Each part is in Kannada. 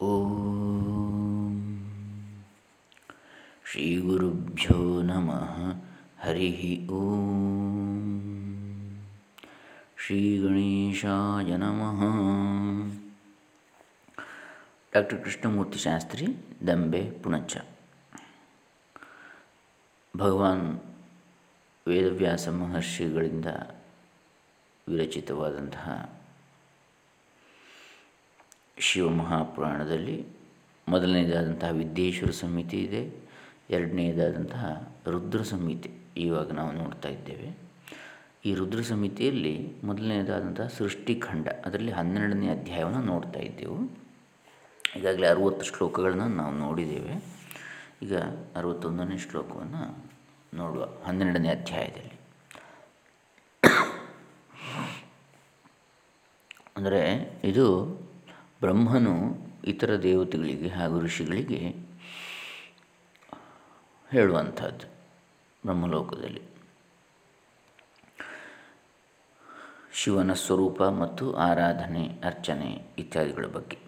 ಓಂ ಶ್ರೀ ಗುರುಭ್ಯೋ ನಮಃ ಹರಿ ಓಂ ಶ್ರೀ ಗಣೇಶಾಯ ನಮಃ ಡಾಕ್ಟರ್ ಕೃಷ್ಣಮೂರ್ತಿ ಶಾಸ್ತ್ರಿ ದಂಬೆ ಪುಣಚ ಭಗವಾನ್ ವೇದವ್ಯಾಸ ಮಹರ್ಷಿಗಳಿಂದ ವಿರಚಿತವಾದಂತಹ ಶಿವಮಹಾಪುರಾಣದಲ್ಲಿ ಮೊದಲನೇದಾದಂತಹ ವಿದ್ಯೇಶ್ವರ ಸಂಹಿತೆ ಇದೆ, ಎರಡನೇದಾದಂತಹ ರುದ್ರ ಸಂಹಿತೆ ಇವಾಗ ನಾವು ನೋಡ್ತಾ ಇದ್ದೇವೆ. ಈ ರುದ್ರ ಸಂಹಿತೆಯಲ್ಲಿ ಮೊದಲನೇದಾದಂತಹ ಸೃಷ್ಟಿಖಂಡ ಅದರಲ್ಲಿ ಹನ್ನೆರಡನೇ ಅಧ್ಯಾಯವನ್ನು ನೋಡ್ತಾ ಇದ್ದೆವು. ಈಗಾಗಲೇ ಅರುವತ್ತು ಶ್ಲೋಕಗಳನ್ನು ನಾವು ನೋಡಿದ್ದೇವೆ. ಈಗ ಅರವತ್ತೊಂದನೇ ಶ್ಲೋಕವನ್ನು ನೋಡುವ ಹನ್ನೆರಡನೇ ಅಧ್ಯಾಯದಲ್ಲಿ. ಅಂದರೆ ಇದು ಬ್ರಹ್ಮನು ಇತರ ದೇವತೆಗಳಿಗೆ ಹಾಗೂ ಋಷಿಗಳಿಗೆ ಹೇಳುವಂಥದ್ದು ಬ್ರಹ್ಮಲೋಕದಲ್ಲಿ. ಶಿವನ ಸ್ವರೂಪ ಮತ್ತು ಆರಾಧನೆ, ಅರ್ಚನೆ ಇತ್ಯಾದಿಗಳ ಬಗ್ಗೆ.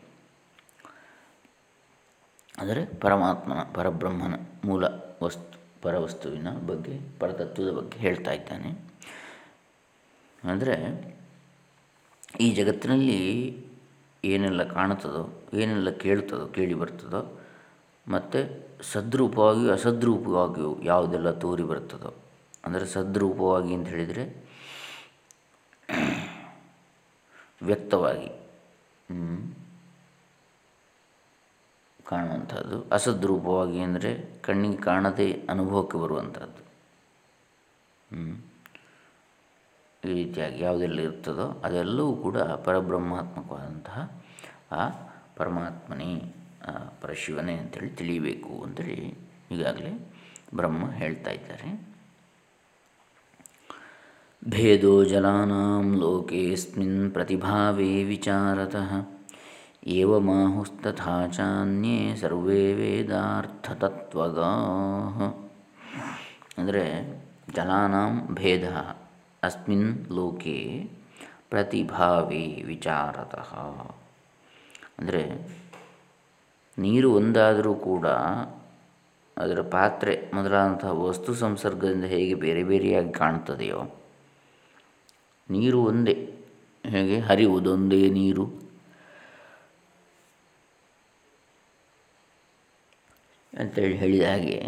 ಅಂದರೆ ಪರಮಾತ್ಮನ, ಪರಬ್ರಹ್ಮನ ಮೂಲ ವಸ್ತು, ಪರವಸ್ತುವಿನ ಬಗ್ಗೆ, ಪರತತ್ವದ ಬಗ್ಗೆ ಹೇಳ್ತಾ ಇದ್ದಾನೆ. ಅಂದರೆ ಈ ಜಗತ್ತಿನಲ್ಲಿ ಏನೆಲ್ಲ ಕಾಣುತ್ತದೋ, ಏನೆಲ್ಲ ಕೇಳ್ತದೋ ಕೇಳಿ ಬರ್ತದೋ, ಮತ್ತು ಸದ್ರೂಪವಾಗಿಯೂ ಅಸದ್ರೂಪವಾಗಿಯೂ ಯಾವುದೆಲ್ಲ ತೋರಿ ಬರ್ತದೋ ಅಂದರೆ ಸದ್ರೂಪವಾಗಿ ಅಂತ ಹೇಳಿದರೆ ವ್ಯಕ್ತವಾಗಿ ಕಾಣುವಂಥದ್ದು. ಅಸದ್ರೂಪವಾಗಿ ಅಂದರೆ ಕಣ್ಣಿಗೆ ಕಾಣದೇ ಅನುಭವಕ್ಕೆ ಬರುವಂಥದ್ದು. ಈ ರೀತಿಯಾಗಿ ಯಾವುದೆಲ್ಲ ಇರ್ತದೋ ಅದೆಲ್ಲವೂ ಕೂಡ ಪರಬ್ರಹ್ಮಾತ್ಮಕವಾದಂತಹ ಆ ಪರಮಾತ್ಮನೇ ಪರಶಿವನೇ ಅಂತೇಳಿ ತಿಳಿಯಬೇಕು ಅಂತೇಳಿ ಈಗಾಗಲೇ ಬ್ರಹ್ಮ ಹೇಳ್ತಾ ಇದ್ದಾರೆ. ಭೇದೋ ಜಲಾನಾಂ ಲೋಕೇಸ್ಮಿನ್ ಪ್ರತಿಭಾವೇ ವಿಚಾರತಃ, ಏವಮಾಹುಸ್ತಥಾ ಸರ್ವೇ ವೇದಾರ್ಥತತ್ವಗಾ. ಅಂದರೆ ಜಲಾನಾಂ ಭೇದ. ಅಸ್ಮಿನ್ ಲೋಕೆ ಪ್ರತಿಭಾವಿ ವಿಚಾರತಃ ಅಂದರೆ ನೀರು ಒಂದಾದರೂ ಕೂಡ ಅದರ ಪಾತ್ರೆ ಮೊದಲಾದಂತಹ ವಸ್ತು ಸಂಸರ್ಗದಿಂದ ಹೇಗೆ ಬೇರೆ ಬೇರೆಯಾಗಿ ಕಾಣ್ತದೆಯೋ, ನೀರು ಒಂದೇ, ಹೇಗೆ ಹರಿಯುವುದೊಂದೇ ನೀರು. ಅಂತೇಳಿ ಹೇಳಿದ ಹಾಗೆ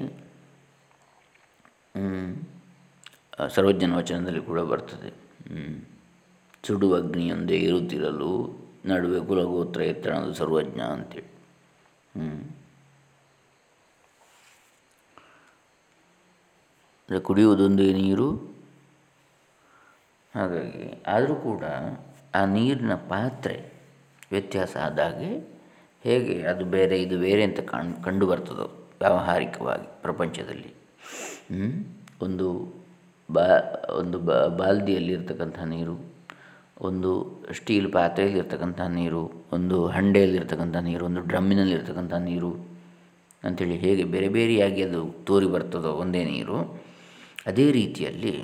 ಸರ್ವಜ್ಞನ ವಚನದಲ್ಲಿ ಕೂಡ ಬರ್ತದೆ. ಸುಡು ಅಗ್ನಿಯೊಂದೇ ಇರುತ್ತಿರಲು ನಡುವೆ ಕುಲಗೋತ್ರ ಎತ್ತಣದು ಸರ್ವಜ್ಞ ಅಂತೇಳಿ. ಹ್ಞೂ ಕುಡಿಯುವುದೊಂದೇ ನೀರು. ಹಾಗಾಗಿ ಆದರೂ ಕೂಡ ಆ ನೀರಿನ ಪಾತ್ರೆ ವ್ಯತ್ಯಾಸ ಆದಾಗೆ ಹೇಗೆ ಅದು ಬೇರೆ, ಇದು ಬೇರೆ ಅಂತ ಕಾಣ್, ಕಂಡು ಬರ್ತದೋ ವ್ಯಾವಹಾರಿಕವಾಗಿ ಪ್ರಪಂಚದಲ್ಲಿ. ಒಂದು ಬಾ, ಒಂದು ಬಾಲ್ದಿಯಲ್ಲಿರ್ತಕ್ಕಂಥ ನೀರು, ಒಂದು ಸ್ಟೀಲ್ ಪಾತ್ರೆಯಲ್ಲಿರ್ತಕ್ಕಂಥ ನೀರು, ಒಂದು ಹಂಡೆಯಲ್ಲಿರ್ತಕ್ಕಂಥ ನೀರು, ಒಂದು ಡ್ರಮ್ಮಿನಲ್ಲಿರ್ತಕ್ಕಂಥ ನೀರು ಅಂಥೇಳಿ ಹೇಗೆ ಬೇರೆ ಬೇರೆಯಾಗಿ ಅದು ತೋರಿ ಬರ್ತದೋ ಒಂದೇ ನೀರು, ಅದೇ ರೀತಿಯಲ್ಲಿ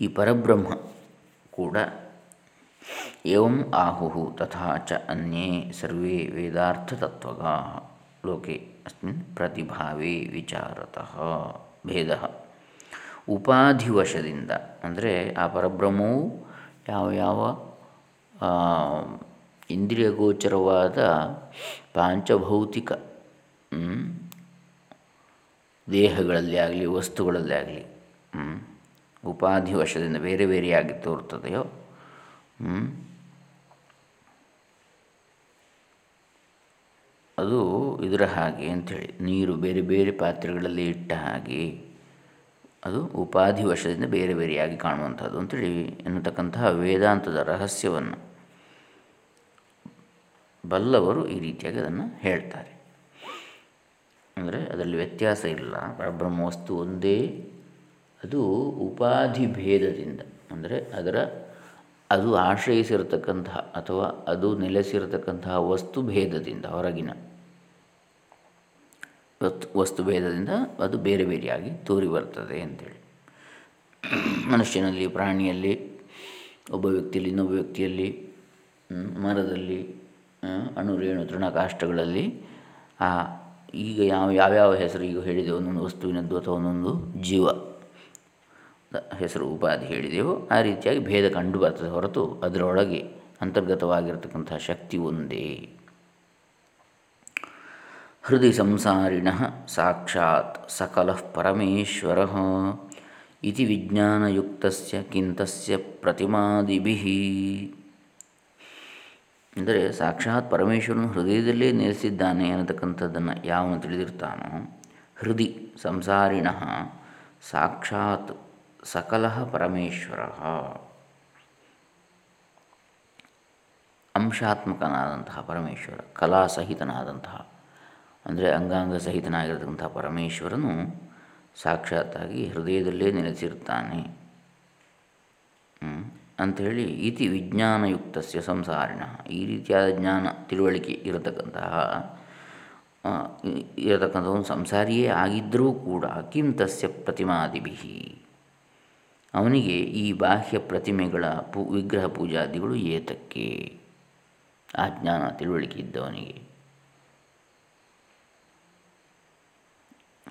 ಈ ಪರಬ್ರಹ್ಮ ಕೂಡ ಏವಂ ಆಹು ತಥಾ ಚ ಅನ್ಯೇ ಸರ್ವೇ ವೇದಾರ್ಥತತ್ವಗಾ, ಲೋಕೆ ಅಸ್ಮಿನ್ ಪ್ರತಿಭಾವೇ ವಿಚಾರತಃ, ಭೇದ. ಉಪಾಧಿವಶದಿಂದ ಅಂದರೆ ಆ ಪರಬ್ರಹ್ಮವು ಯಾವ ಯಾವ ಇಂದ್ರಿಯ ಗೋಚರವಾದ ಪಾಂಚಭೌತಿಕ ದೇಹಗಳಲ್ಲಿ ಆಗಲಿ, ವಸ್ತುಗಳಲ್ಲಿ ಆಗಲಿ ಉಪಾಧಿ ವಶದಿಂದ ಬೇರೆ ಬೇರೆಯಾಗಿ ತೋರ್ತದೆಯೋ ಅದು ಇದರ ಹಾಗೆ ಅಂಥೇಳಿ, ನೀರು ಬೇರೆ ಬೇರೆ ಪಾತ್ರೆಗಳಲ್ಲಿ ಇಟ್ಟ ಹಾಗೆ. ಅದು ಉಪಾಧಿ ವಶದಿಂದ ಬೇರೆ ಬೇರೆಯಾಗಿ ಕಾಣುವಂಥದ್ದು ಅಂತೇಳಿ ಎನ್ನತಕ್ಕಂತಹ ವೇದಾಂತದ ರಹಸ್ಯವನ್ನು ಬಲ್ಲವರು ಈ ರೀತಿಯಾಗಿ ಅದನ್ನು ಹೇಳ್ತಾರೆ. ಅಂದರೆ ಅದರಲ್ಲಿ ವ್ಯತ್ಯಾಸ ಇಲ್ಲ. ಪರಬ್ರಹ್ಮ ವಸ್ತು ಒಂದೇ, ಅದು ಉಪಾಧಿ ಭೇದದಿಂದ, ಅಂದರೆ ಅದರ ಅದು ಆಶ್ರಯಿಸಿರತಕ್ಕಂತಹ ಅಥವಾ ಅದು ನೆಲೆಸಿರತಕ್ಕಂತಹ ವಸ್ತು ಭೇದದಿಂದ, ಹೊರಗಿನ ವಸ್ತು ಭೇದದಿಂದ ಅದು ಬೇರೆ ಬೇರೆಯಾಗಿ ತೋರಿ ಬರ್ತದೆ ಅಂತೇಳಿ. ಮನುಷ್ಯನಲ್ಲಿ, ಪ್ರಾಣಿಯಲ್ಲಿ, ಒಬ್ಬ ವ್ಯಕ್ತಿಯಲ್ಲಿ, ಇನ್ನೊಬ್ಬ ವ್ಯಕ್ತಿಯಲ್ಲಿ ಮರದಲ್ಲಿ ಅಣು, ರೇಣು ತೃಣಕಾಷ್ಟಗಳಲ್ಲಿ ಆ, ಈಗ ಯಾವ ಯಾವ್ಯಾವ ಹೆಸರು ಈಗ ಹೇಳಿದೆ ಒಂದೊಂದು ವಸ್ತುವಿನದ್ದು ಅಥವಾ ಒಂದೊಂದು ಜೀವ ಹೆಸರು, ಉಪಾಧಿ ಹೇಳಿದೆಯೋ ಆ ರೀತಿಯಾಗಿ ಭೇದ ಕಂಡು ಬರ್ತದೆ ಹೊರತು ಅದರೊಳಗೆ ಅಂತರ್ಗತವಾಗಿರತಕ್ಕಂತಹ ಶಕ್ತಿ ಒಂದೇ. ಹೃದಯ ಸಂಸಾರಿಣ ಸಾಕ್ಷಾತ್ ಸಕಲ ಪರಮೇಶ್ವರ ಇತಿ ವಿಜ್ಞಾನಯುಕ್ತ ಕಿಂತಸ್ಯ ಪ್ರತಿಮಾದಿಭಿ. ಅಂದರೆ ಸಾಕ್ಷಾತ್ ಪರಮೇಶ್ವರನು ಹೃದಯದಲ್ಲೇ ನೆಲೆಸಿದ್ದಾನೆ ಅನ್ನತಕ್ಕಂಥದ್ದನ್ನು ಯಾವನು ತಿಳಿದಿರ್ತಾನೋ ಹೃದಯ ಸಂಸಾರಿಣ ಸಾಕ್ಷಾತ್ ಸಕಲ ಪರಮೇಶ್ವರ. ಅಂಶಾತ್ಮಕನಾದಂತಹ ಪರಮೇಶ್ವರ, ಕಲಾಸಹಿತನಾದಂತಹ ಅಂದರೆ ಅಂಗಾಂಗ ಸಹಿತನಾಗಿರತಕ್ಕಂಥ ಪರಮೇಶ್ವರನು ಸಾಕ್ಷಾತ್ತಾಗಿ ಹೃದಯದಲ್ಲೇ ನೆಲೆಸಿರ್ತಾನೆ ಅಂಥೇಳಿ ಇತಿ ವಿಜ್ಞಾನಯುಕ್ತ ಸಂಸಾರಿಣ. ಈ ರೀತಿಯಾದ ಜ್ಞಾನ ತಿಳುವಳಿಕೆ ಇರತಕ್ಕಂತಹ ಇರತಕ್ಕಂಥವನು ಸಂಸಾರಿಯೇ ಆಗಿದ್ದರೂ ಕೂಡ ಕಿಂ ತಸ್ಯ ಪ್ರತಿಮಾದಿಭಿ. ಅವನಿಗೆ ಈ ಬಾಹ್ಯ ಪ್ರತಿಮೆಗಳ ಪೂ, ವಿಗ್ರಹ ಪೂಜಾದಿಗಳು ಏತಕ್ಕೆ? ಆ ಜ್ಞಾನ ತಿಳುವಳಿಕೆ ಇದ್ದವನಿಗೆ.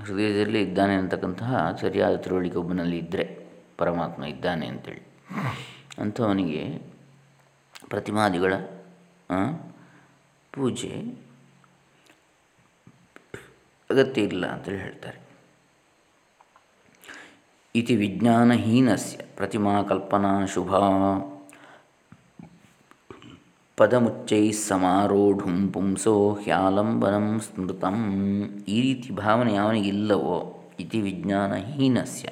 ಹೃದಯದಲ್ಲಿ ಇದ್ದಾನೆ ಅಂತಕ್ಕಂತಹ ಸರಿಯಾದ ತಿಳುವಳಿಕೆ ಒಬ್ಬನಲ್ಲಿ ಇದ್ದರೆ ಪರಮಾತ್ಮ ಇದ್ದಾನೆ ಅಂತೇಳಿ. ಅಂಥವನಿಗೆ ಪ್ರತಿಮಾದಿಗಳ ಪೂಜೆ ಅಗತ್ಯ ಇಲ್ಲ ಅಂತೇಳಿ ಹೇಳ್ತಾರೆ. ಇತಿ ವಿಜ್ಞಾನಹೀನಸ್ಯ ಪ್ರತಿಮಾ ಕಲ್ಪನಾ ಶುಭ ಪದಮುಚ್ಚೈ ಸಮಾರೋಢುಂ ಪುಂಸೋ ಹ್ಯಾಲಂಬನಂ ಸ್ಮೃತಂ. ಈ ರೀತಿ ಭಾವನೆ ಯಾವನಿಗಿಲ್ಲವೋ ಇತಿ ವಿಜ್ಞಾನಹೀನಸ್ಯ.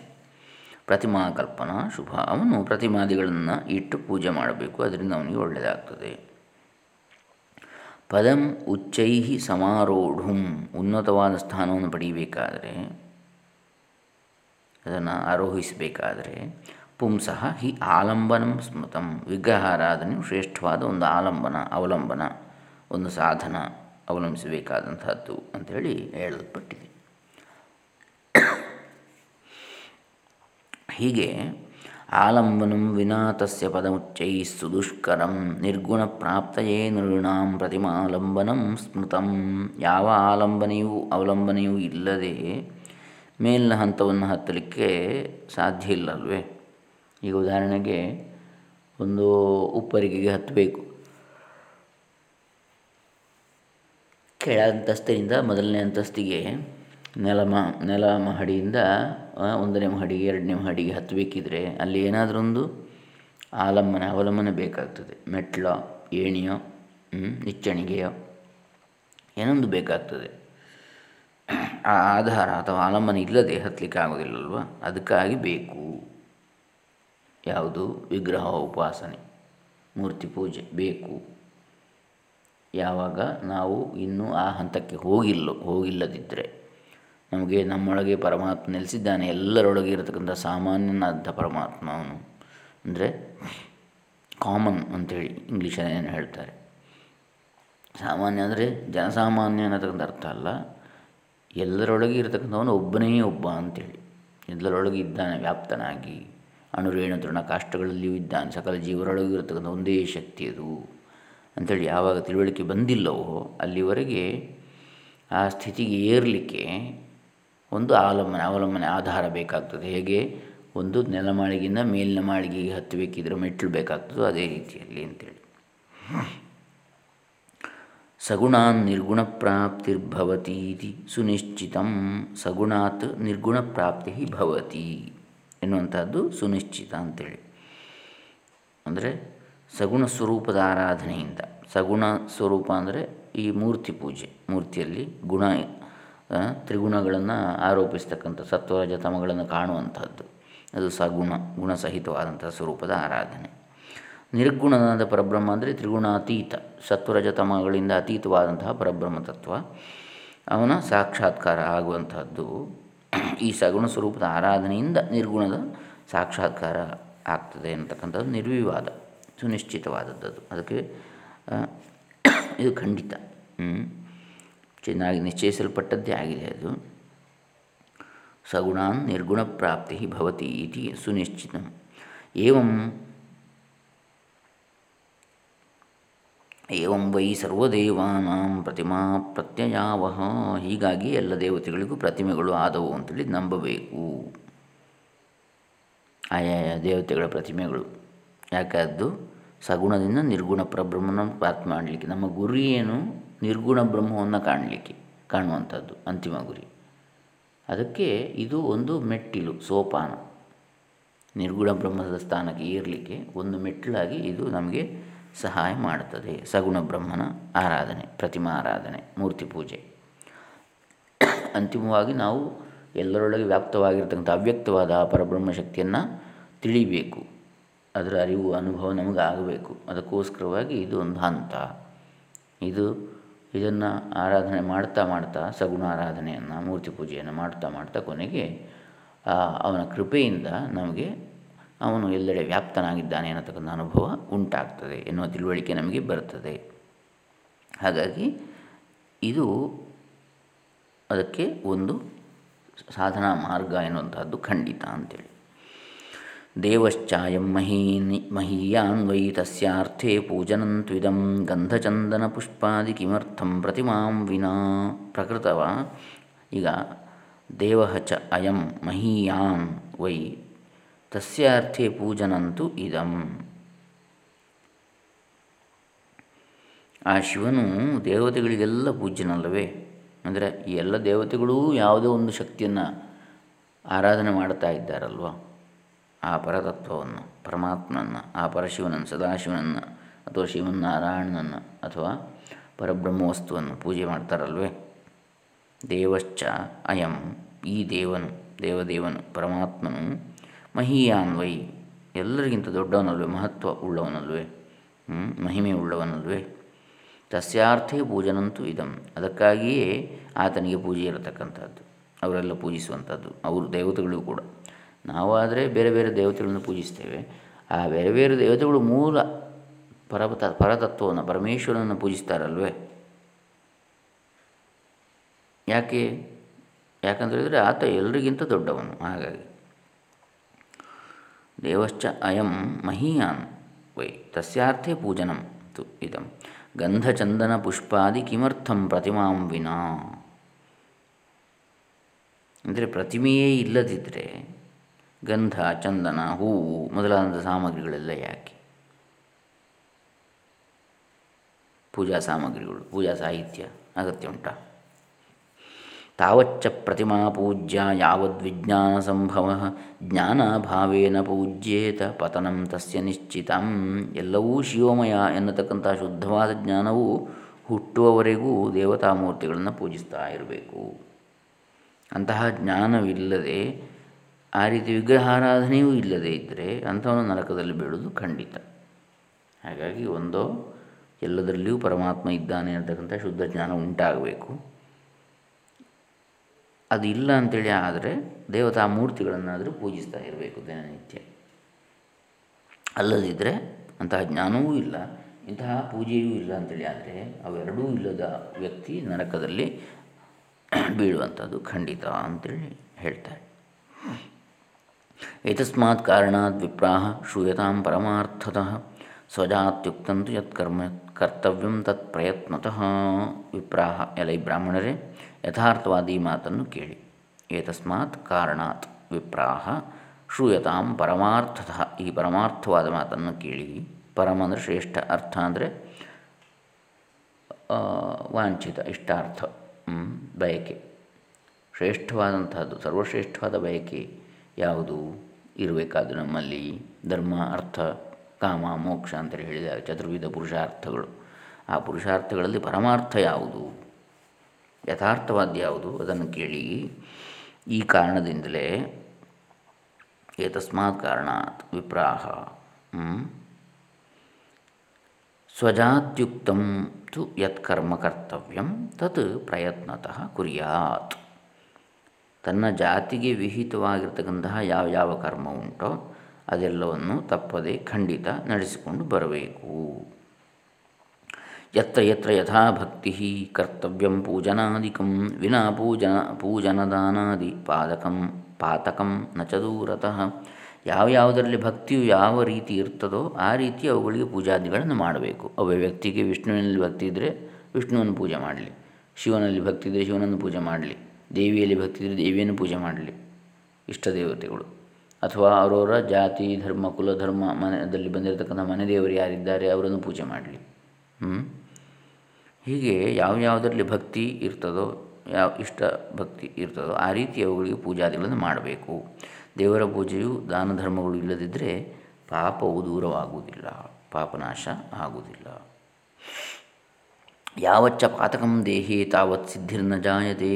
ಪ್ರತಿಮಾ ಕಲ್ಪನಾ ಶುಭ ಅವನು ಪ್ರತಿಮಾದಿಗಳನ್ನು ಇಟ್ಟು ಪೂಜೆ ಮಾಡಬೇಕು. ಅದರಿಂದ ಅವನಿಗೆ ಒಳ್ಳೆಯದಾಗ್ತದೆ ಪದಂ ಉಚ್ಚೈ ಸಮಾರೋಢುಂ. ಉನ್ನತವಾದ ಸ್ಥಾನವನ್ನು ಪಡೀಬೇಕಾದರೆ ಅದನ್ನು ಆರೋಹಿಸಬೇಕಾದರೆ ಪುಂಸಃ ಹಿ ಆಲಂಬನಂ ಸ್ಮೃತಂ. ವಿಗ್ರಹಾರಾಧನೆಯು ಶ್ರೇಷ್ಠವಾದ ಒಂದು ಆಲಂಬನ, ಅವಲಂಬನ, ಒಂದು ಸಾಧನ ಅವಲಂಬಿಸಬೇಕಾದಂಥದ್ದು ಅಂಥೇಳಿ ಹೇಳಲ್ಪಟ್ಟಿದೆ. ಹೀಗೆ ಆಲಂಬನಂ ವಿನಾ ತಸ್ಯ ಪದಮುಚ್ಚೈ ಸುದುಷ್ಕರಂ ನಿರ್ಗುಣ ಪ್ರಾಪ್ತಯೇ ನೃಣಾಂ ಪ್ರತಿಮಾಲಂಬನಂ ಸ್ಮೃತಂ. ಯಾವ ಆಲಂಬನೆಯೂ ಅವಲಂಬನೆಯೂ ಇಲ್ಲದೆ ಮೇಲಿನ ಹಂತವನ್ನು ಹತ್ತಲಿಕ್ಕೆ ಸಾಧ್ಯ ಇಲ್ಲಲ್ವೇ? ಈಗ ಉದಾಹರಣೆಗೆ ಒಂದು ಉಪ್ಪರಿಗೆಗೆ ಹತ್ತಬೇಕು ಕೆಳ ಅಂತಸ್ತಿನಿಂದ ಮೊದಲನೇ ಅಂತಸ್ತಿಗೆ ನೆಲ ಮ, ನೆಲ ಮಹಡಿಯಿಂದ ಒಂದನೇ ಮಹಡಿಗೆ, ಎರಡನೇ ಮಹಡಿಗೆ ಹತ್ತಬೇಕಿದ್ರೆ ಅಲ್ಲಿ ಏನಾದರೂ ಒಂದು ಆಲಂಬನೆ, ಅವಲಂಬನೆ ಬೇಕಾಗ್ತದೆ. ಮೆಟ್ಲೋ, ಏಣಿಯೋ ನಿಚ್ಚಣಿಗೆಯೋ ಏನೊಂದು ಬೇಕಾಗ್ತದೆ. ಆ ಆಧಾರ ಅಥವಾ ಆಲಂಬನೆ ಇಲ್ಲದೆ ಹತ್ತಲಿಕ್ಕೆ ಆಗೋದಿಲ್ಲಲ್ವ ಅದಕ್ಕಾಗಿ ಬೇಕು. ಯಾವುದು? ವಿಗ್ರಹ, ಉಪಾಸನೆ, ಮೂರ್ತಿ ಪೂಜೆ ಬೇಕು. ಯಾವಾಗ? ನಾವು ಇನ್ನೂ ಆ ಹಂತಕ್ಕೆ ಹೋಗಿಲ್ಲ ಹೋಗಿಲ್ಲದಿದ್ದರೆ ನಮಗೆ ನಮ್ಮೊಳಗೆ ಪರಮಾತ್ಮ ನೆಲೆಸಿದ್ದಾನೆ, ಎಲ್ಲರೊಳಗೆ ಇರತಕ್ಕಂಥ ಸಾಮಾನ್ಯನಾದ ಪರಮಾತ್ಮ ಅವನು. ಅಂದರೆ ಕಾಮನ್ ಅಂಥೇಳಿ ಇಂಗ್ಲೀಷಲ್ಲಿ ಏನು ಹೇಳ್ತಾರೆ. ಸಾಮಾನ್ಯ ಅಂದರೆ ಜನಸಾಮಾನ್ಯ ಅನ್ನತಕ್ಕಂಥ ಅರ್ಥ ಅಲ್ಲ. ಎಲ್ಲರೊಳಗೆ ಇರತಕ್ಕಂಥವನು ಒಬ್ಬನೇ ಒಬ್ಬ ಅಂಥೇಳಿ ಎಲ್ಲರೊಳಗೆ ಇದ್ದಾನೆ ವ್ಯಾಪ್ತನಾಗಿ. ಅಣುರೇಣು ತೃಣ ಕಾಷ್ಟಗಳಲ್ಲಿಯೂ ಇದ್ದಾನೆ. ಸಕಲ ಜೀವರೊಳಗೂ ಇರತಕ್ಕಂಥ ಒಂದೇ ಶಕ್ತಿ ಅದು. ಅಂಥೇಳಿ ಯಾವಾಗ ತಿಳುವಳಿಕೆ ಬಂದಿಲ್ಲವೋ ಅಲ್ಲಿವರೆಗೆ ಆ ಸ್ಥಿತಿಗೆ ಏರಲಿಕ್ಕೆ ಒಂದು ಅವಲಂಬನೆ ಅವಲಂಬನೆ, ಆಧಾರ ಬೇಕಾಗ್ತದೆ. ಹೇಗೆ? ಒಂದು ನೆಲಮಾಳಿಗೆಯಿಂದ ಮೇಲಿನ ಮಾಳಿಗೆಗೆ ಹತ್ತಬೇಕಿದ್ರೆ ಮೆಟ್ಲು ಬೇಕಾಗ್ತದೋ ಅದೇ ರೀತಿಯಲ್ಲಿ ಅಂತೇಳಿ. ಸಗುಣಾನ್ ನಿರ್ಗುಣ ಪ್ರಾಪ್ತಿರ್ಭವತೀತಿ ಸುನಿಶ್ಚಿತಂ. ಸಗುಣಾತ್ ನಿರ್ಗುಣ ಪ್ರಾಪ್ತಿ ಭವತಿ. ಎನ್ನುವಂಥದ್ದು ಸುನಿಶ್ಚಿತ ಅಂತೇಳಿ. ಅಂದರೆ ಸಗುಣ ಸ್ವರೂಪದ ಆರಾಧನೆಯಿಂದ, ಸಗುಣ ಸ್ವರೂಪ ಅಂದರೆ ಈ ಮೂರ್ತಿ ಪೂಜೆ, ಮೂರ್ತಿಯಲ್ಲಿ ಗುಣ ತ್ರಿಗುಣಗಳನ್ನು ಆರೋಪಿಸ್ತಕ್ಕಂಥ ಸತ್ವರಜತಮಗಳನ್ನು ಕಾಣುವಂಥದ್ದು. ಅದು ಸಗುಣ ಗುಣಸಹಿತವಾದಂಥ ಸ್ವರೂಪದ ಆರಾಧನೆ. ನಿರ್ಗುಣನಾದ ಪರಬ್ರಹ್ಮ ಅಂದರೆ ತ್ರಿಗುಣಾತೀತ ಸತ್ವರಜತಮಗಳಿಂದ ಅತೀತವಾದಂತಹ ಪರಬ್ರಹ್ಮ ತತ್ವ. ಅವನ ಸಾಕ್ಷಾತ್ಕಾರ ಆಗುವಂಥದ್ದು ಈ ಸಗುಣ ಸ್ವರೂಪದ ಆರಾಧನೆಯಿಂದ ನಿರ್ಗುಣದ ಸಾಕ್ಷಾತ್ಕಾರ ಆಗ್ತದೆ ಅಂತಕ್ಕಂಥದ್ದು ನಿರ್ವಿವಾದ ಸುನಿಶ್ಚಿತವಾದದ್ದು ಅದಕ್ಕೆ ಇದು ಖಂಡಿತ. ಚೆನ್ನಾಗಿ ನಿಶ್ಚಯಿಸಲ್ಪಟ್ಟದ್ದೇ ಆಗಿದೆ ಅದು. ಸಗುಣಾನ್ ನಿರ್ಗುಣ ಪ್ರಾಪ್ತಿ ಭವತಿ ಇತಿ ಸುನಿಶ್ಚಿತ. ಏವಂ ಏವಂ ವೈ ಸರ್ವದೇವಾನಾಂ ಪ್ರತಿಮಾ ಪ್ರತ್ಯಯಾವಹ ಹೀಗಾಗಿ ಎಲ್ಲ ದೇವತೆಗಳಿಗೂ ಪ್ರತಿಮೆಗಳು ಆದವು ಅಂತೇಳಿ ನಂಬಬೇಕು. ಆಯಾಯ ದೇವತೆಗಳ ಪ್ರತಿಮೆಗಳು. ಯಾಕದ್ದು? ಸಗುಣದಿಂದ ನಿರ್ಗುಣ ಪ್ರಬ್ರಹ್ಮನ ಪ್ರಾರ್ಥನೆ ಮಾಡಲಿಕ್ಕೆ. ನಮ್ಮ ಗುರಿ ಏನು? ನಿರ್ಗುಣ ಬ್ರಹ್ಮವನ್ನು ಕಾಣಲಿಕ್ಕೆ, ಕಾಣುವಂಥದ್ದು, ಅಂತಿಮ ಗುರಿ. ಅದಕ್ಕೆ ಇದು ಒಂದು ಮೆಟ್ಟಿಲು, ಸೋಪಾನ. ನಿರ್ಗುಣ ಬ್ರಹ್ಮದ ಸ್ಥಾನಕ್ಕೆ ಏರಲಿಕ್ಕೆ ಒಂದು ಮೆಟ್ಟಿಲಾಗಿ ಇದು ನಮಗೆ ಸಹಾಯ ಮಾಡುತ್ತದೆ. ಸಗುಣ ಬ್ರಹ್ಮನ ಆರಾಧನೆ, ಪ್ರತಿಮಾ ಆರಾಧನೆ, ಮೂರ್ತಿ ಪೂಜೆ. ಅಂತಿಮವಾಗಿ ನಾವು ಎಲ್ಲರೊಳಗೆ ವ್ಯಾಪ್ತವಾಗಿರ್ತಕ್ಕಂಥ ಅವ್ಯಕ್ತವಾದ ಪರಬ್ರಹ್ಮ ಶಕ್ತಿಯನ್ನು ತಿಳಿಬೇಕು. ಅದರ ಅರಿವು, ಅನುಭವ ನಮಗೆ ಆಗಬೇಕು. ಅದಕ್ಕೋಸ್ಕರವಾಗಿ ಇದು ಒಂದು ಹಂತ. ಇದು, ಇದನ್ನು ಆರಾಧನೆ ಮಾಡ್ತಾ ಮಾಡ್ತಾ, ಸಗುಣ ಆರಾಧನೆಯನ್ನು, ಮೂರ್ತಿ ಪೂಜೆಯನ್ನು ಮಾಡ್ತಾ ಮಾಡ್ತಾ ಕೊನೆಗೆ ಅವನ ಕೃಪೆಯಿಂದ ನಮಗೆ ಅವನು ಎಲ್ಲೆಡೆ ವ್ಯಾಪ್ತನಾಗಿದ್ದಾನೆ ಅನ್ನತಕ್ಕಂಥ ಅನುಭವ ಉಂಟಾಗ್ತದೆ ಎನ್ನುವ ತಿಳುವಳಿಕೆ ನಮಗೆ ಬರ್ತದೆ ಹಾಗಾಗಿ ಇದು ಅದಕ್ಕೆ ಒಂದು ಸಾಧನಾ ಮಾರ್ಗ ಎನ್ನುವಂಥದ್ದು ಖಂಡಿತ ಅಂತೇಳಿ. ದೇವಶ್ಚಾಯಂ ಮಹೀನ್ ವೈ ತಸ್ಯಾರ್ಥೇ ಪೂಜನಂತ್ವಿದಂ ಗಂಧಚಂದನ ಪುಷ್ಪಾದಿ ಕಿಮರ್ಥಂ ಪ್ರತಿಮಾಂ ವಿನಾ ಪ್ರಕೃತವ ಈಗ ದೇವ ಚ ಅಯಂ ಮಹೀಯಾನ್ ವೈ ತಸ್ಯಾರ್ಥೇ ಪೂಜನಂತು ಇದಂ. ಆ ಶಿವನು ದೇವತೆಗಳಿಗೆಲ್ಲ ಪೂಜ್ಯನಲ್ಲವೇ? ಅಂದರೆ ಈ ಎಲ್ಲ ದೇವತೆಗಳೂ ಯಾವುದೋ ಒಂದು ಶಕ್ತಿಯನ್ನು ಆರಾಧನೆ ಮಾಡ್ತಾ ಇದ್ದಾರಲ್ವ? ಆ ಪರತತ್ವವನ್ನು, ಪರಮಾತ್ಮನನ್ನು, ಆ ಪರಶಿವನನ್ನು, ಸದಾಶಿವನನ್ನು, ಅಥವಾ ಶಿವನಾರಾಯಣನನ್ನು, ಅಥವಾ ಪರಬ್ರಹ್ಮ ವಸ್ತುವನ್ನು ಪೂಜೆ ಮಾಡ್ತಾರಲ್ವೇ? ದೇವಶ್ಚ ಅಯಂ ಈ ದೇವನು, ದೇವದೇವನು, ಪರಮಾತ್ಮನು ಮಹೀಯಾನ್ವೈ ಎಲ್ಲರಿಗಿಂತ ದೊಡ್ಡವನಲ್ವೇ? ಮಹತ್ವ ಉಳ್ಳವನಲ್ವೇ? ಮಹಿಮೆ ಉಳ್ಳವನಲ್ವೇ? ತಸ್ಯಾರ್ಥೇ ಪೂಜನಂತೂ ಇದಂ. ಅದಕ್ಕಾಗಿಯೇ ಆತನಿಗೆ ಪೂಜೆ ಇರತಕ್ಕಂಥದ್ದು. ಅವರೆಲ್ಲ ಪೂಜಿಸುವಂಥದ್ದು. ಅವರು ದೇವತೆಗಳು ಕೂಡ. ನಾವಾದರೆ ಬೇರೆ ಬೇರೆ ದೇವತೆಗಳನ್ನು ಪೂಜಿಸ್ತೇವೆ. ಆ ಬೇರೆ ಬೇರೆ ದೇವತೆಗಳು ಮೂಲ ಪರತ ಪರತತ್ವವನ್ನು, ಪರಮೇಶ್ವರನನ್ನು ಪೂಜಿಸ್ತಾರಲ್ವೇ? ಯಾಕೆ? ಯಾಕಂತೇಳಿದರೆ ಆತ ಎಲ್ರಿಗಿಂತ ದೊಡ್ಡವನು. ಹಾಗಾಗಿ ದೇವಶ್ಚ ಅಯಂ ಮಹೀಯಾನ್ ವೈ ತಸ್ಯಾರ್ಥೇ ಪೂಜನಂ ತು ಇದಂ. ಗಂಧಚಂದನ ಪುಷ್ಪಾದಿ ಕಿಮರ್ಥಂ ಪ್ರತಿಮಾಂ ವಿನಾ. ಅಂದರೆ ಪ್ರತಿಮೆಯೇ ಇಲ್ಲದಿದ್ದರೆ ಗಂಧ, ಚಂದನ, ಹೂವು ಮೊದಲಾದ ಸಾಮಗ್ರಿಗಳೆಲ್ಲ ಯಾಕೆ? ಪೂಜಾ ಸಾಮಗ್ರಿಗಳು, ಪೂಜಾ ಸಾಹಿತ್ಯ ಅಗತ್ಯ ಉಂಟಾ? ತಾವಚ್ಚ ಪ್ರತಿಮಾ ಪೂಜ್ಯ ಯಾವದ್ವಿಜ್ಞಾನ ಸಂಭವ ಜ್ಞಾನಭಾವೇನ ಪೂಜ್ಯೇತ ಪತನಂ ತಸ್ಯ ನಿಶ್ಚಿತಂ ಎಲ್ಲವೂ ಶಿವಮಯ ಎನ್ನತಕ್ಕಂಥ ಶುದ್ಧವಾದ ಜ್ಞಾನವು ಹುಟ್ಟುವವರೆಗೂ ದೇವತಾ ಮೂರ್ತಿಗಳನ್ನು ಪೂಜಿಸ್ತಾ ಇರಬೇಕು। ಅಂತಹ ಜ್ಞಾನವಿಲ್ಲದೆ ಆ ರೀತಿ ವಿಗ್ರಹಾರಾಧನೆಯೂ ಇಲ್ಲದೇ ಇದ್ದರೆ ಅಂಥವನ್ನು ನರಕದಲ್ಲಿ ಬೀಳುವುದು ಖಂಡಿತ। ಹಾಗಾಗಿ ಒಂದು ಎಲ್ಲದರಲ್ಲಿಯೂ ಪರಮಾತ್ಮ ಇದ್ದಾನೆ ಅಂತಕ್ಕಂಥ ಶುದ್ಧ ಜ್ಞಾನ ಉಂಟಾಗಬೇಕು। ಅದು ಇಲ್ಲ ಅಂತೇಳಿ ಆದರೆ ದೇವತಾ ಮೂರ್ತಿಗಳನ್ನಾದರೂ ಪೂಜಿಸ್ತಾ ಇರಬೇಕು ದಿನನಿತ್ಯ. ಅಲ್ಲದಿದ್ದರೆ ಅಂತಹ ಜ್ಞಾನವೂ ಇಲ್ಲ. ಇಂತಹ ಪೂಜೆಯೂ ಇಲ್ಲ ಅಂತೇಳಿ ಆದರೆ ಅವೆರಡೂ ಇಲ್ಲದ ವ್ಯಕ್ತಿ ನರಕದಲ್ಲಿ ಬೀಳುವಂಥದ್ದು ಖಂಡಿತ ಅಂತೇಳಿ ಹೇಳ್ತಾರೆ. ಏತಸ್ಮಾತ್ ಕಾರಣಾತ್ ವಿಪ್ರಾಹ ಶ್ರೂಯತಾಂ ಪರಮಾರ್ಥತಃ ಸ್ವಜಾತ್ಯುಕ್ತಂತು ಯತ್ ಕರ್ಮ ಕರ್ತವ್ಯಂ ತತ್ ಪ್ರಯತ್ನತಃ ವಿಪ್ರಾಹ ಎಲೈ ಬ್ರಾಹ್ಮಣರೇ ಯಥಾರ್ಥವಾದ ಈ ಮಾತನ್ನು ಕೇಳಿ. ಏತಸ್ಮಾತ್ ಕಾರಣಾತ್ ವಿಪ್ರಾಹ ಶ್ರೂಯತಾಂ ಪರಮಾರ್ಥತಃ. ಈ ಪರಮಾರ್ಥವಾದ ಮಾತನ್ನು ಕೇಳಿ. ಪರಮ ಅಂದರೆ ಶ್ರೇಷ್ಠ ಅರ್ಥ ಅಂದರೆ ವಾಂಛಿತ, ಇಷ್ಟಾರ್ಥ ಬಯಕೆ. ಶ್ರೇಷ್ಠವಾದಂಥದ್ದು, ಸರ್ವಶ್ರೇಷ್ಠವಾದ ಬಯಕೆ ಯಾವುದು? ಇರಬೇಕಾದ್ದು ನಮ್ಮಲ್ಲಿ ಧರ್ಮ, ಅರ್ಥ, ಕಾಮ, ಮೋಕ್ಷ ಅಂತೇಳಿ ಹೇಳಿದಾಗ ಚತುರ್ವಿಧ ಪುರುಷಾರ್ಥಗಳು. ಆ ಪುರುಷಾರ್ಥಗಳಲ್ಲಿ ಪರಮಾರ್ಥ ಯಾವುದು? ಯಥಾರ್ಥವಾದ ಯಾವುದು? ಅದನ್ನು ಕೇಳಿ. ಈ ಕಾರಣದಿಂದಲೇ ಏತಸ್ಮಾತ್ ಕಾರಣಾತ್ ವಿಪ್ರಾಹ. ಸ್ವಜಾತ್ಯುಕ್ತ ತು ಯತ್ ಕರ್ಮ ಕರ್ತವ್ಯಂ ತತ್ ಪ್ರಯತ್ನತಃ ಕುರಿಯಾತ್. ತನ್ನ ಜಾತಿಗೆ ವಿಹಿತವಾಗಿರ್ತಕ್ಕಂತಹ ಯಾವ ಯಾವ ಕರ್ಮ ಉಂಟೋ ಅದೆಲ್ಲವನ್ನು ತಪ್ಪದೆ ಖಂಡಿತ ನಡೆಸಿಕೊಂಡು ಬರಬೇಕು. ಯತ್ರ ಯತ್ರ ಯಥಾ ಭಕ್ತಿ ಕರ್ತವ್ಯಂ ಪೂಜನಾದಿಕಂ ವಿನಾ ಪೂಜನ ಪೂಜನದಾನಾದಿ ಪಾದಕಂ ಪಾತಕಂ ನ ಚ ದೂರತಃ ಯಾವ ಯಾವುದರಲ್ಲಿ ಭಕ್ತಿಯು ಯಾವ ರೀತಿ ಇರ್ತದೋ ಆ ರೀತಿ ಅವುಗಳಿಗೆ ಪೂಜಾದಿಗಳನ್ನು ಮಾಡಬೇಕು. ಒಬ್ಬ ವ್ಯಕ್ತಿಗೆ ವಿಷ್ಣುವಿನಲ್ಲಿ ಭಕ್ತಿ ಇದ್ದರೆ ವಿಷ್ಣುವನ್ನು ಪೂಜೆ ಮಾಡಲಿ, ಶಿವನಲ್ಲಿ ಭಕ್ತಿ ಇದ್ದರೆ ಶಿವನನ್ನು ಪೂಜೆ ಮಾಡಲಿ, ದೇವಿಯಲ್ಲಿ ಭಕ್ತಿ ಇದ್ದರೆ ದೇವಿಯನ್ನು ಪೂಜೆ ಮಾಡಲಿ, ಇಷ್ಟ ದೇವತೆಗಳು. ಅಥವಾ ಅವರವರ ಜಾತಿ, ಧರ್ಮ, ಕುಲ, ಧರ್ಮ ಮನೆಯಲ್ಲಿ ಬಂದಿರತಕ್ಕಂಥ ಮನೆ ದೇವರು ಯಾರಿದ್ದಾರೆ ಅವರನ್ನು ಪೂಜೆ ಮಾಡಲಿ. ಹೀಗೆ ಯಾವ ಯಾವುದರಲ್ಲಿ ಭಕ್ತಿ ಇರ್ತದೋ, ಯಾವ ಇಷ್ಟ ಭಕ್ತಿ ಇರ್ತದೋ ಆ ರೀತಿ ಅವುಗಳಿಗೆ ಪೂಜಾದಿಗಳನ್ನು ಮಾಡಬೇಕು. ದೇವರ ಪೂಜೆಯು ದಾನ ಧರ್ಮಗಳು ಇಲ್ಲದಿದ್ದರೆ ಪಾಪವು ದೂರವಾಗುವುದಿಲ್ಲ, ಪಾಪನಾಶ ಆಗುವುದಿಲ್ಲ. ಯಾವಚ್ಚ ಪಾತಕಂ ದೇಹಿ ತಾವತ್ ಸಿದ್ಧಿರ್ನ ಜಾಯತೆ,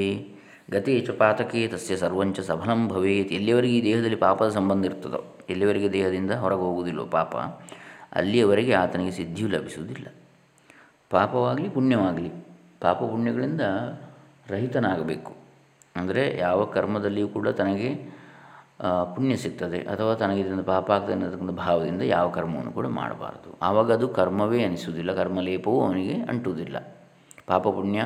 ಗತಿ ಚ ಪಾತಕೆ ತಸ್ಯ ಸರ್ವಂಚ ಸಫಲಂ ಭವೇತ್. ಎಲ್ಲಿಯವರೆಗೆ ಈ ದೇಹದಲ್ಲಿ ಪಾಪದ ಸಂಬಂಧ ಇರ್ತದೋ, ಎಲ್ಲಿಯವರೆಗೆ ದೇಹದಿಂದ ಹೊರಗೆ ಹೋಗುವುದಿಲ್ಲೋ ಪಾಪ, ಅಲ್ಲಿಯವರೆಗೆ ಆತನಿಗೆ ಸಿದ್ಧಿಯು ಲಭಿಸುವುದಿಲ್ಲ. ಪಾಪವಾಗಲಿ ಪುಣ್ಯವಾಗಲಿ. ಪಾಪ ಪುಣ್ಯಗಳಿಂದ ರಹಿತನಾಗಬೇಕು. ಅಂದರೆ ಯಾವ ಕರ್ಮದಲ್ಲಿಯೂ ಕೂಡ ತನಗೆ ಪುಣ್ಯ ಸಿಗ್ತದೆ. ಅಥವಾ ತನಗೆ ಇದರಿಂದ ಪಾಪ ಆಗ್ತದೆ ಅನ್ನತಕ್ಕಂಥ ಭಾವದಿಂದ ಯಾವ ಕರ್ಮವನ್ನು ಕೂಡ ಮಾಡಬಾರ್ದು. ಆವಾಗ ಅದು ಕರ್ಮವೇ ಅನಿಸುವುದಿಲ್ಲ. ಕರ್ಮಲೇಪವೂ ಅವನಿಗೆ ಅಂಟುವುದಿಲ್ಲ. ಪಾಪ ಪುಣ್ಯ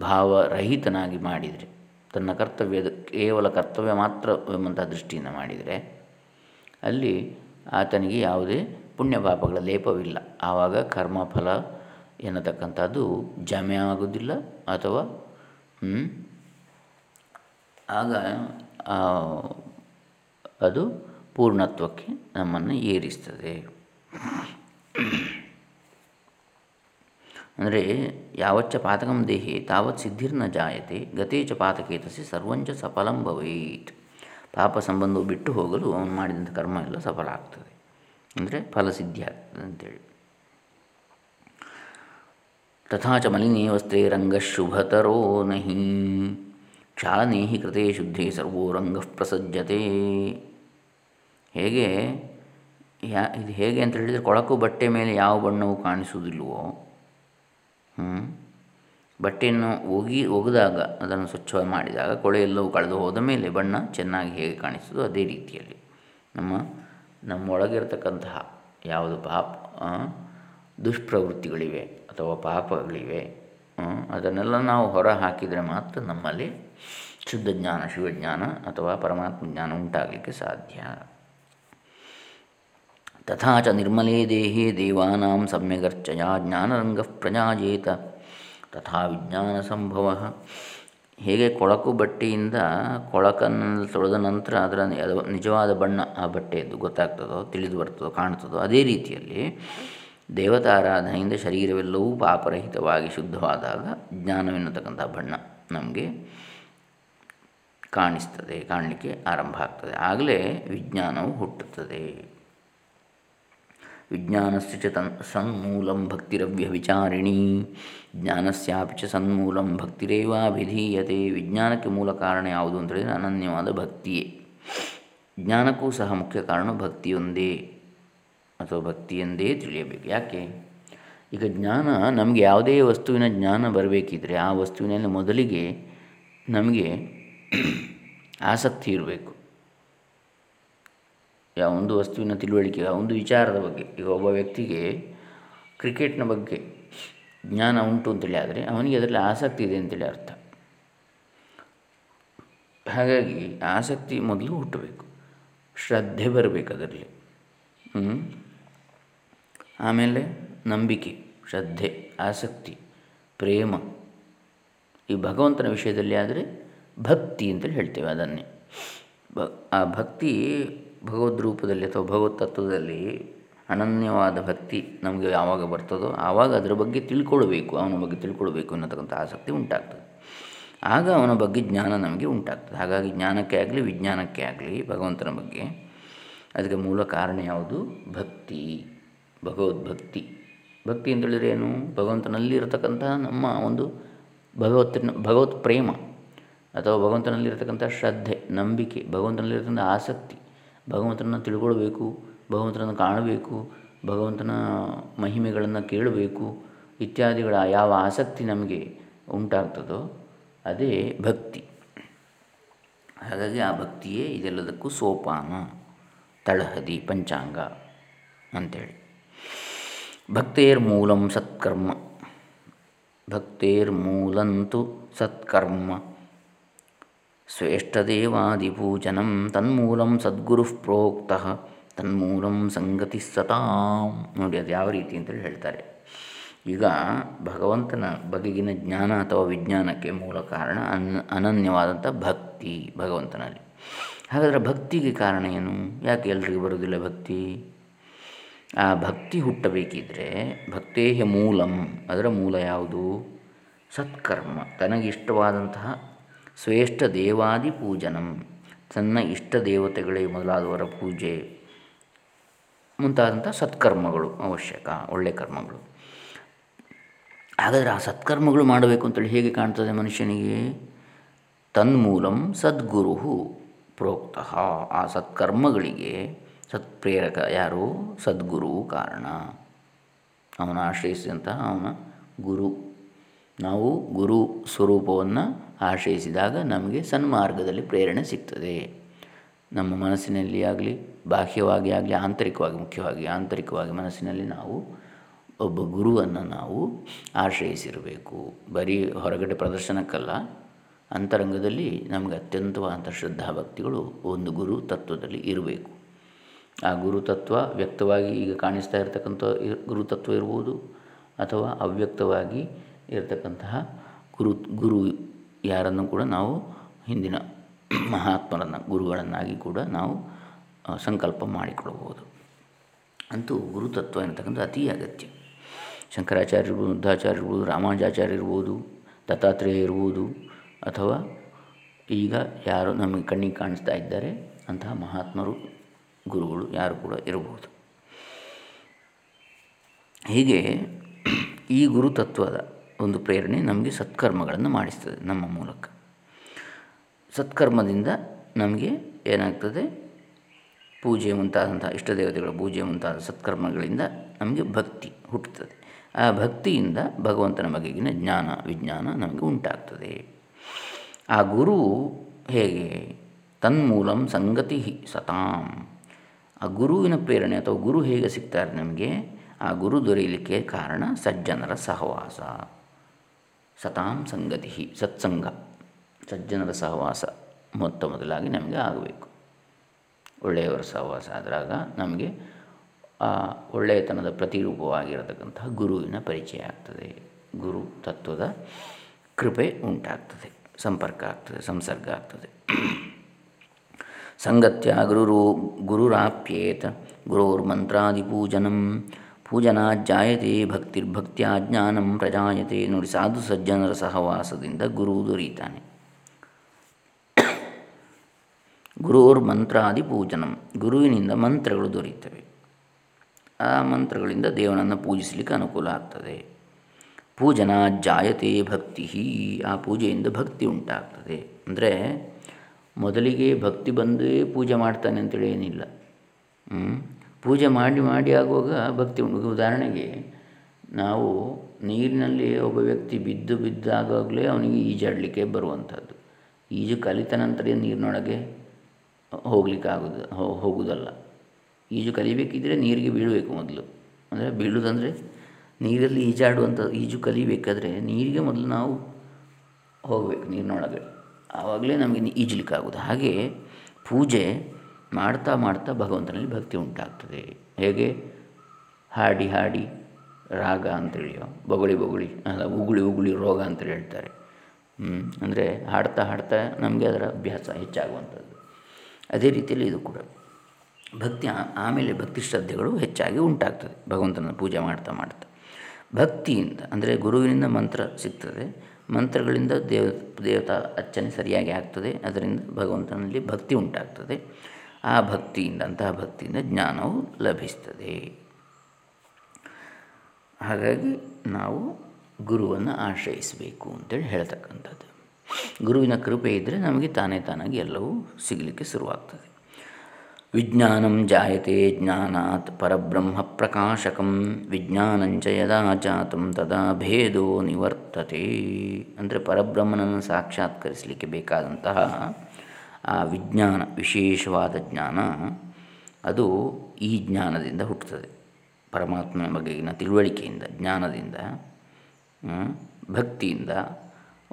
ಭಾವರಹಿತನಾಗಿ ಮಾಡಿದರೆ, ತನ್ನ ಕರ್ತವ್ಯದ ಕೇವಲ ಕರ್ತವ್ಯ ಮಾತ್ರ ಎಂಬಂಥ ದೃಷ್ಟಿಯಿಂದ ಮಾಡಿದರೆ, ಅಲ್ಲಿ ಆತನಿಗೆ ಯಾವುದೇ ಪುಣ್ಯ ಪಾಪಗಳ ಲೇಪವಿಲ್ಲ. ಆವಾಗ ಕರ್ಮಫಲ ಎನ್ನತಕ್ಕಂಥದ್ದು ಜಮೆ ಆಗುವುದಿಲ್ಲ ಅಥವಾ ಆಗ ಅದು ಪೂರ್ಣತ್ವಕ್ಕೆ ನಮ್ಮನ್ನು ಏರಿಸ್ತದೆ. ಅಂದರೆ, ಯಾವಚ್ಚ ಪಾತಕಂ ದೇಹಿ ತಾವತ್ ಸಿದ್ಧಿರ್ನ ಜಾಯತೆ, ಗತೇ ಚ ಪಾತಕೆ ತಸಿ ಸರ್ವಂಚ ಸಫಲಂ ಭವೇತ್. ಪಾಪ ಸಂಬಂಧವು ಬಿಟ್ಟು ಹೋಗಲು ಅವನು ಮಾಡಿದಂಥ ಕರ್ಮ ಎಲ್ಲ ಸಫಲ ಆಗ್ತದೆ. ಅಂದರೆ ಫಲಸಿದ್ಧಿ ಆಗ್ತದೆ ಅಂತೇಳಿ. ತಥಾ ಚ ಮಲಿನೇ ವಸ್ತ್ರೇ ರಂಗಶುಭತರೋ ನಹಿ ಕ್ಷಾಳನೇ ಕೃತೆ ಶುದ್ಧೇ ಸರ್ವೋ ರಂಗ ಪ್ರಸಜ್ಜತೆ ಹೇಗೆ? ಯಾ ಇದು ಹೇಗೆ ಅಂತ ಹೇಳಿದರೆ ಕೊಳಕು ಬಟ್ಟೆ ಮೇಲೆ ಯಾವ ಬಣ್ಣವು ಕಾಣಿಸುವುದಿಲ್ವೋ ಬಟ್ಟೆಯನ್ನು ಒಗಿ ಒಗೆದಾಗ, ಅದನ್ನು ಸ್ವಚ್ಛವಾಗಿ ಮಾಡಿದಾಗ ಕೊಳೆ ಎಲ್ಲವೂ ಕಳೆದು ಹೋದ ಮೇಲೆ ಬಣ್ಣ ಚೆನ್ನಾಗಿ ಹೇಗೆ ಕಾಣಿಸೋದು ಅದೇ ರೀತಿಯಲ್ಲಿ. ನಮ್ಮ ನಮ್ಮೊಳಗಿರತಕ್ಕಂತಹ ಯಾವುದು ಪಾಪ ದುಷ್ಪ್ರವೃತ್ತಿಗಳಿವೆ. ಅಥವಾ ಪಾಪಗಳಿವೆ ಅದನ್ನೆಲ್ಲ ನಾವು ಹೊರ ಹಾಕಿದರೆ ಮಾತ್ರ ನಮ್ಮಲ್ಲಿ ಶುದ್ಧ ಜ್ಞಾನ ಶಿವಜ್ಞಾನ ಅಥವಾ ಪರಮಾತ್ಮ ಜ್ಞಾನ ಉಂಟಾಗಲಿಕ್ಕೆ ಸಾಧ್ಯ. ತಥಾಚ ನಿರ್ಮಲೇ ದೇಹೇ ದೇವಾನಾಂ ಸಮ್ಯಗರ್ಚಯ ಜ್ಞಾನರಂಗ ಪ್ರಜಾಜೇತ ತಥಾ ವಿಜ್ಞಾನ ಸಂಭವ. ಹೇಗೆ ಕೊಳಕು ಬಟ್ಟೆಯಿಂದ ಕೊಳಕನ್ನು ತೊಳೆದ ನಂತರ ಅದರ ನಿಜವಾದ ಬಣ್ಣ ಆ ಬಟ್ಟೆಯದ್ದು ಗೊತ್ತಾಗ್ತದೋ, ತಿಳಿದು ಬರ್ತದೋ, ಕಾಣ್ತದೋ, ಅದೇ ರೀತಿಯಲ್ಲಿ ದೇವತಾರಾಧನೆಯಿಂದ ಶರೀರವೆಲ್ಲವೂ ಪಾಪರಹಿತವಾಗಿ ಶುದ್ಧವಾದಾಗ ಜ್ಞಾನವೆನ್ನತಕ್ಕಂಥ ಬಣ್ಣ ನಮಗೆ ಕಾಣಿಸ್ತದೆ, ಕಾಣಲಿಕ್ಕೆ ಆರಂಭ ಆಗ್ತದೆ. ಆಗಲೇ ವಿಜ್ಞಾನವು ಹುಟ್ಟುತ್ತದೆ. ವಿಜ್ಞಾನಸ್ಯ ಚ ತನ್ ಸನ್ಮೂಲಂ ವಿಚಾರಿಣಿ, ಜ್ಞಾನಸ್ಯಾಪಿ ಚ ಸನ್ಮೂಲಂ ಭಕ್ತಿರೇವಾಭಿಧೀಯತೆ. ವಿಜ್ಞಾನಕ್ಕೆ ಮೂಲ ಕಾರಣ ಯಾವುದು ಅಂತ ಹೇಳಿದರೆ ಅನನ್ಯವಾದ ಭಕ್ತಿಯೇ. ಜ್ಞಾನಕ್ಕೂ ಸಹ ಮುಖ್ಯ ಕಾರಣ ಭಕ್ತಿಯೊಂದೇ. ಅಥವಾ ಭಕ್ತಿ ಎಂದೇ ತಿಳಿಯಬೇಕು. ಯಾಕೆ? ಈಗ ಜ್ಞಾನ ನಮಗೆ ಯಾವುದೇ ವಸ್ತುವಿನ ಜ್ಞಾನ ಬರಬೇಕಿದ್ರೆ ಆ ವಸ್ತುವಿನಲ್ಲಿ ಮೊದಲಿಗೆ ನಮಗೆ ಆಸಕ್ತಿ ಇರಬೇಕು. ಯಾವ ಒಂದು ವಸ್ತುವಿನ ತಿಳುವಳಿಕೆ ಆ ಒಂದು ವಿಚಾರದ ಬಗ್ಗೆ. ಈಗ ಒಬ್ಬ ವ್ಯಕ್ತಿಗೆ ಕ್ರಿಕೆಟ್ನ ಬಗ್ಗೆ ಜ್ಞಾನ ಉಂಟು ಅಂತೇಳಿ ಆದರೆ ಅವನಿಗೆ ಅದರಲ್ಲಿ ಆಸಕ್ತಿ ಇದೆ ಅಂತೇಳಿ ಅರ್ಥ. ಹಾಗಾಗಿ ಆಸಕ್ತಿ ಮೊದಲು ಹುಟ್ಟಬೇಕು. ಶ್ರದ್ಧೆ ಬರಬೇಕು ಅದರಲ್ಲಿ. ಆಮೇಲೆ ನಂಬಿಕೆ, ಶ್ರದ್ಧೆ, ಆಸಕ್ತಿ, ಪ್ರೇಮ. ಈ ಭಗವಂತನ ವಿಷಯದಲ್ಲಿ ಆದರೆ ಭಕ್ತಿ ಅಂತೇಳಿ ಹೇಳ್ತೇವೆ ಅದನ್ನೇ. ಬ ಆ ಭಕ್ತಿ ಭಗವದ್ ರೂಪದಲ್ಲಿ ಅಥವಾ ಭಗವತ್ ತತ್ವದಲ್ಲಿ ಅನನ್ಯವಾದ ಭಕ್ತಿ ನಮಗೆ ಯಾವಾಗ ಬರ್ತದೋ ಆವಾಗ ಅದರ ಬಗ್ಗೆ ತಿಳ್ಕೊಳ್ಬೇಕು, ಅವನ ಬಗ್ಗೆ ತಿಳ್ಕೊಳ್ಬೇಕು ಅನ್ನತಕ್ಕಂಥ ಆಸಕ್ತಿ ಉಂಟಾಗ್ತದೆ. ಆಗ ಅವನ ಬಗ್ಗೆ ಜ್ಞಾನ ನಮಗೆ ಉಂಟಾಗ್ತದೆ. ಹಾಗಾಗಿ ಜ್ಞಾನಕ್ಕೆ ಆಗಲಿ, ವಿಜ್ಞಾನಕ್ಕೆ ಆಗಲಿ ಭಗವಂತನ ಬಗ್ಗೆ ಅದಕ್ಕೆ ಮೂಲ ಕಾರಣ ಯಾವುದು? ಭಕ್ತಿ. ಭಗವದ್ಭಕ್ತಿ. ಭಕ್ತಿ ಅಂತೇಳಿದರೆ ಏನು? ಭಗವಂತನಲ್ಲಿರತಕ್ಕಂತಹ ನಮ್ಮ ಒಂದು ಭಗವತ್ತಿನ, ಭಗವತ್ ಪ್ರೇಮ ಅಥವಾ ಭಗವಂತನಲ್ಲಿರತಕ್ಕಂಥ ಶ್ರದ್ಧೆ, ನಂಬಿಕೆ, ಭಗವಂತನಲ್ಲಿರತಕ್ಕಂಥ ಆಸಕ್ತಿ, ಭಗವಂತನನ್ನು ತಿಳ್ಕೊಳ್ಬೇಕು, ಭಗವಂತನನ್ನು ಕಾಣಬೇಕು, ಭಗವಂತನ ಮಹಿಮೆಗಳನ್ನು ಕೇಳಬೇಕು ಇತ್ಯಾದಿಗಳ ಯಾವ ಆಸಕ್ತಿ ನಮಗೆ ಉಂಟಾಗ್ತದೋ ಅದೇ ಭಕ್ತಿ. ಹಾಗಾಗಿ ಆ ಭಕ್ತಿಯೇ ಇದೆಲ್ಲದಕ್ಕೂ ಸೋಪಾನ, ತಳಹದಿ, ಪಂಚಾಂಗ ಅಂಥೇಳಿ ಮೂಲಂ ಸತ್ಕರ್ಮ. ಮೂಲಂತು ಸತ್ಕರ್ಮ. ಶ್ರೇಷ್ಠದೇವಾದಿಪೂಜನಂ ತನ್ಮೂಲಂ ಸದ್ಗುರು ಪ್ರೋಕ್ತ, ತನ್ಮೂಲಂ ಸಂಗತಿ ಸತಾಂ. ನೋಡಿ ಅದು ಯಾವ ರೀತಿ ಅಂತೇಳಿ ಹೇಳ್ತಾರೆ. ಈಗ ಭಗವಂತನ ಬಗೆಗಿನ ಜ್ಞಾನ ಅಥವಾ ವಿಜ್ಞಾನಕ್ಕೆ ಮೂಲ ಕಾರಣ ಅನ್ ಅನನ್ಯವಾದಂಥ ಭಕ್ತಿ ಭಗವಂತನಲ್ಲಿ. ಹಾಗಾದರೆ ಭಕ್ತಿಗೆ ಕಾರಣ ಏನು? ಯಾಕೆ ಎಲ್ರಿಗೂ ಬರೋದಿಲ್ಲ ಭಕ್ತಿ? ಆ ಭಕ್ತಿ ಹುಟ್ಟಬೇಕಿದ್ರೆ ಭಕ್ತೇಹ ಮೂಲಂ, ಅದರ ಮೂಲ ಯಾವುದು? ಸತ್ಕರ್ಮ. ತನಗಿಷ್ಟವಾದಂತಹ ಶ್ರೇಷ್ಠ ದೇವಾದಿ ಪೂಜನಂ. ತನ್ನ ಇಷ್ಟ ದೇವತೆಗಳೇ ಮೊದಲಾದವರ ಪೂಜೆ. ಮುಂತಾದಂಥ ಸತ್ಕರ್ಮಗಳು ಅವಶ್ಯಕ ಒಳ್ಳೆಯ ಕರ್ಮಗಳು. ಹಾಗಾದರೆ ಆ ಸತ್ಕರ್ಮಗಳು ಮಾಡಬೇಕು ಅಂತೇಳಿ ಹೇಗೆ ಕಾಣ್ತದೆ ಮನುಷ್ಯನಿಗೆ? ತನ್ಮೂಲಂ ಸದ್ಗುರು ಪ್ರೋಕ್ತಃ. ಆ ಸತ್ಕರ್ಮಗಳಿಗೆ ಸತ್ಪ್ರೇರಕ ಯಾರು? ಸದ್ಗುರು ಕಾರಣ. ಅವನ ಆಶ್ರಯಿಸಿದಂತಹ ಅವನ ಗುರು. ನಾವು ಗುರು ಸ್ವರೂಪವನ್ನು ಆಶ್ರಯಿಸಿದಾಗ ನಮಗೆ ಸನ್ಮಾರ್ಗದಲ್ಲಿ ಪ್ರೇರಣೆ ಸಿಗ್ತದೆ. ನಮ್ಮ ಮನಸ್ಸಿನಲ್ಲಿ ಆಗಲಿ, ಬಾಹ್ಯವಾಗಿ ಆಗಲಿ, ಆಂತರಿಕವಾಗಿ, ಮುಖ್ಯವಾಗಿ ಆಂತರಿಕವಾಗಿ ಮನಸ್ಸಿನಲ್ಲಿ ನಾವು ಒಬ್ಬ ಗುರುವನ್ನು ನಾವು ಆಶ್ರಯಿಸಿರಬೇಕು. ಬರೀ ಹೊರಗಡೆ ಪ್ರದರ್ಶನಕ್ಕಲ್ಲ, ಅಂತರಂಗದಲ್ಲಿ ನಮಗೆ ಅತ್ಯಂತವಾದಂಥ ಶ್ರದ್ಧಾಭಕ್ತಿಗಳು ಒಂದು ಗುರು ತತ್ವದಲ್ಲಿ ಇರಬೇಕು. ಆ ಗುರುತತ್ವ ವ್ಯಕ್ತವಾಗಿ ಈಗ ಕಾಣಿಸ್ತಾ ಇರತಕ್ಕಂಥ ಗುರುತತ್ವ ಇರ್ಬೋದು ಅಥವಾ ಅವ್ಯಕ್ತವಾಗಿ ಇರತಕ್ಕಂತಹ ಗುರು ಗುರು ಯಾರನ್ನು ಕೂಡ ನಾವು ಹಿಂದಿನ ಮಹಾತ್ಮರನ್ನು, ಗುರುಗಳನ್ನಾಗಿ ಕೂಡ ನಾವು ಸಂಕಲ್ಪ ಮಾಡಿಕೊಳ್ಬೋದು ಅಂತೂ ಗುರುತತ್ವ ಎನ್ನತಕ್ಕಂಥ ಅತೀ ಅಗತ್ಯ. ಶಂಕರಾಚಾರ್ಯ ಇರ್ಬೋದು ಬುದ್ಧಾಚಾರ್ಯ ಇರ್ಬೋದು ರಾಮಾನುಜಾಚಾರ್ಯ ಇರ್ಬೋದು, ದತ್ತಾತ್ರೇಯ ಇರ್ಬೋದು, ಅಥವಾ ಈಗ ಯಾರು ನಮಗೆ ಕಣ್ಣಿಗೆ ಕಾಣಿಸ್ತಾ ಇದ್ದಾರೆ ಅಂತಹ ಮಹಾತ್ಮರು ಗುರುಗಳು ಯಾರು ಕೂಡ ಇರಬಹುದು. ಹೀಗೆ ಈ ಗುರುತತ್ವದ ಒಂದು ಪ್ರೇರಣೆ ನಮಗೆ ಸತ್ಕರ್ಮಗಳನ್ನು ಮಾಡಿಸ್ತದೆ ನಮ್ಮ ಮೂಲಕ. ಸತ್ಕರ್ಮದಿಂದ ನಮಗೆ ಏನಾಗ್ತದೆ? ಪೂಜೆ ಮುಂತಾದಂಥ ಇಷ್ಟ ದೇವತೆಗಳ ಪೂಜೆ ಮುಂತಾದ ಸತ್ಕರ್ಮಗಳಿಂದ ನಮಗೆ ಭಕ್ತಿ ಹುಟ್ಟುತ್ತದೆ. ಆ ಭಕ್ತಿಯಿಂದ ಭಗವಂತನ ಬಗೆಗಿನ ಜ್ಞಾನ, ವಿಜ್ಞಾನ ನಮಗೆ ಉಂಟಾಗ್ತದೆ. ಆ ಗುರು ಹೇಗೆ? ತನ್ಮೂಲಂ ಸಂಗತಿ ಸತಾಂ. ಆ ಗುರುವಿನ ಪ್ರೇರಣೆ ಅಥವಾ ಗುರು ಹೇಗೆ ಸಿಗ್ತಾರೆ ನಮಗೆ? ಆ ಗುರು ದೊರೆಯಲಿಕ್ಕೆ ಕಾರಣ ಸಜ್ಜನರ ಸಹವಾಸ. ಸತಾಂ ಸಂಗತಿ, ಸತ್ಸಂಗ. ಸಜ್ಜನರ ಸಹವಾಸ ಮೊತ್ತ ಮೊದಲಾಗಿ ನಮಗೆ ಆಗಬೇಕು. ಒಳ್ಳೆಯವರ ಸಹವಾಸ ಆದಾಗ ನಮಗೆ ಆ ಒಳ್ಳೆಯತನದ ಪ್ರತಿರೂಪವಾಗಿರತಕ್ಕಂತಹ ಗುರುವಿನ ಪರಿಚಯ ಆಗ್ತದೆ. ಗುರು ತತ್ವದ ಕೃಪೆ ಉಂಟಾಗ್ತದೆ, ಸಂಪರ್ಕ ಆಗ್ತದೆ, ಸಂಸರ್ಗ ಆಗ್ತದೆ. ಸಂಗತ್ಯ ಗುರುರು ಗುರುರಾಪ್ಯೇತ ಗುರೋರ್ಮಂತ್ರಾದಿಪೂಜನಂ. ಜಾಯತೆ ಭಕ್ತಿರ್ಭಕ್ತಿಯ ಜ್ಞಾನಂ ಪ್ರಜಾಯತೆ ನೋಡಿ ಸಾಧು ಸಜ್ಜನರ ಸಹವಾಸದಿಂದ ಗುರು ದೊರೀತಾನೆ. ಗುರುರ್ ಮಂತ್ರಾದಿ ಪೂಜನಂ ಗುರುವಿನಿಂದ ಮಂತ್ರಗಳು ದೊರೆಯುತ್ತವೆ ಆ ಮಂತ್ರಗಳಿಂದ ದೇವನನ್ನು ಪೂಜಿಸಲಿಕ್ಕೆ ಅನುಕೂಲ ಆಗ್ತದೆ. ಪೂಜನ ಜಾಯತೆ ಭಕ್ತಿ ಆ ಪೂಜೆಯಿಂದ ಭಕ್ತಿ ಉಂಟಾಗ್ತದೆ. ಅಂದರೆ ಮೊದಲಿಗೆ ಭಕ್ತಿ ಬಂದೇ ಪೂಜೆ ಮಾಡ್ತಾನೆ ಅಂತೇಳಿ ಏನಿಲ್ಲ. ಪೂಜೆ ಮಾಡಿ ಮಾಡಿ ಆಗುವಾಗ ಭಕ್ತಿ ಉಂಟು. ಉದಾಹರಣೆಗೆ ನಾವು ನೀರಿನಲ್ಲಿ ಒಬ್ಬ ವ್ಯಕ್ತಿ ಬಿದ್ದು ಬಿದ್ದಾಗಲೇ ಅವನಿಗೆ ಈಜಾಡಲಿಕ್ಕೆ ಬರುವಂಥದ್ದು. ಈಜು ಕಲಿತ ನಂತರ ನೀರಿನೊಳಗೆ ಹೋಗ್ಲಿಕ್ಕೆ ಆಗೋದು ಹೋಗುವುದಲ್ಲ ಈಜು ಕಲಿಬೇಕಿದ್ರೆ ನೀರಿಗೆ ಬೀಳಬೇಕು ಮೊದಲು. ಅಂದರೆ ಬೀಳುವುದಂದರೆ ನೀರಲ್ಲಿ ಈಜಾಡುವಂಥ, ಈಜು ಕಲಿಬೇಕಾದ್ರೆ ನೀರಿಗೆ ಮೊದಲು ನಾವು ಹೋಗಬೇಕು ನೀರಿನೊಳಗೆ. ಆವಾಗಲೇ ನಮಗೆ ಈಜಲಿಕ್ಕಾಗೋದು ಹಾಗೆ ಪೂಜೆ ಮಾಡ್ತಾ ಮಾಡ್ತಾ ಭಗವಂತನಲ್ಲಿ ಭಕ್ತಿ ಉಂಟಾಗ್ತದೆ. ಹೇಗೆ? ಹಾಡಿ ಹಾಡಿ ರಾಗ ಅಂತೇಳಿಯೋ ಬೊಗಳಿ ಬೊಗಳಿ, ಅಲ್ಲ ಉಗುಳಿ ಉಗುಳಿ ರೋಗ ಅಂತೇಳಿ ಹೇಳ್ತಾರೆ. ಅಂದರೆ ಹಾಡ್ತಾ ಹಾಡ್ತಾ ನಮಗೆ ಅದರ ಅಭ್ಯಾಸ ಹೆಚ್ಚಾಗುವಂಥದ್ದು. ಅದೇ ರೀತಿಯಲ್ಲಿ ಇದು ಕೂಡ. ಭಕ್ತಿ ಆಮೇಲೆ ಭಕ್ತಿ ಶ್ರದ್ಧೆಗಳು ಹೆಚ್ಚಾಗಿ ಉಂಟಾಗ್ತದೆ ಭಗವಂತನ ಪೂಜೆ ಮಾಡ್ತಾ ಮಾಡ್ತಾ. ಭಕ್ತಿಯಿಂದ, ಅಂದರೆ ಗುರುವಿನಿಂದ ಮಂತ್ರ ಸಿಗ್ತದೆ. ಮಂತ್ರಗಳಿಂದ ದೇವ, ದೇವತಾ ಅರ್ಚನೆ ಸರಿಯಾಗಿ ಆಗ್ತದೆ. ಅದರಿಂದ ಭಗವಂತನಲ್ಲಿ ಭಕ್ತಿ ಉಂಟಾಗ್ತದೆ. ಆ ಭಕ್ತಿಯಿಂದ, ಅಂತಹ ಭಕ್ತಿಯಿಂದ ಜ್ಞಾನವು ಲಭಿಸ್ತದೆ. ಹಾಗಾಗಿ ನಾವು ಗುರುವನ್ನು ಆಶ್ರಯಿಸಬೇಕು ಅಂತೇಳಿ ಹೇಳ್ತಕ್ಕಂಥದ್ದು. ಗುರುವಿನ ಕೃಪೆ ಇದ್ದರೆ ನಮಗೆ ತಾನೇ ತಾನಾಗಿ ಎಲ್ಲವೂ ಸಿಗಲಿಕ್ಕೆ ಶುರುವಾಗ್ತದೆ. ವಿಜ್ಞಾನಂ ಜಾಯತೆ ಜ್ಞಾನಾತ್ ಪರಬ್ರಹ್ಮ ಪ್ರಕಾಶಕಂ, ವಿಜ್ಞಾನಂಚ ಯದಾ ಜಾತಂ ತದಾ ಭೇದೋ ನಿವರ್ತತೆ ಅಂದರೆ ಪರಬ್ರಹ್ಮನನ್ನು ಸಾಕ್ಷಾತ್ಕರಿಸಲಿಕ್ಕೆ ಬೇಕಾದಂತಹ, ಆ, ವಿಜ್ಞಾನ, ವಿಶೇಷವಾದ ಜ್ಞಾನ, ಅದು ಈ ಜ್ಞಾನದಿಂದ ಹುಟ್ಟುತ್ತದೆ. ಪರಮಾತ್ಮನ ಬಗೆಗಿನ ತಿಳುವಳಿಕೆಯಿಂದ, ಜ್ಞಾನದಿಂದ ಭಕ್ತಿಯಿಂದ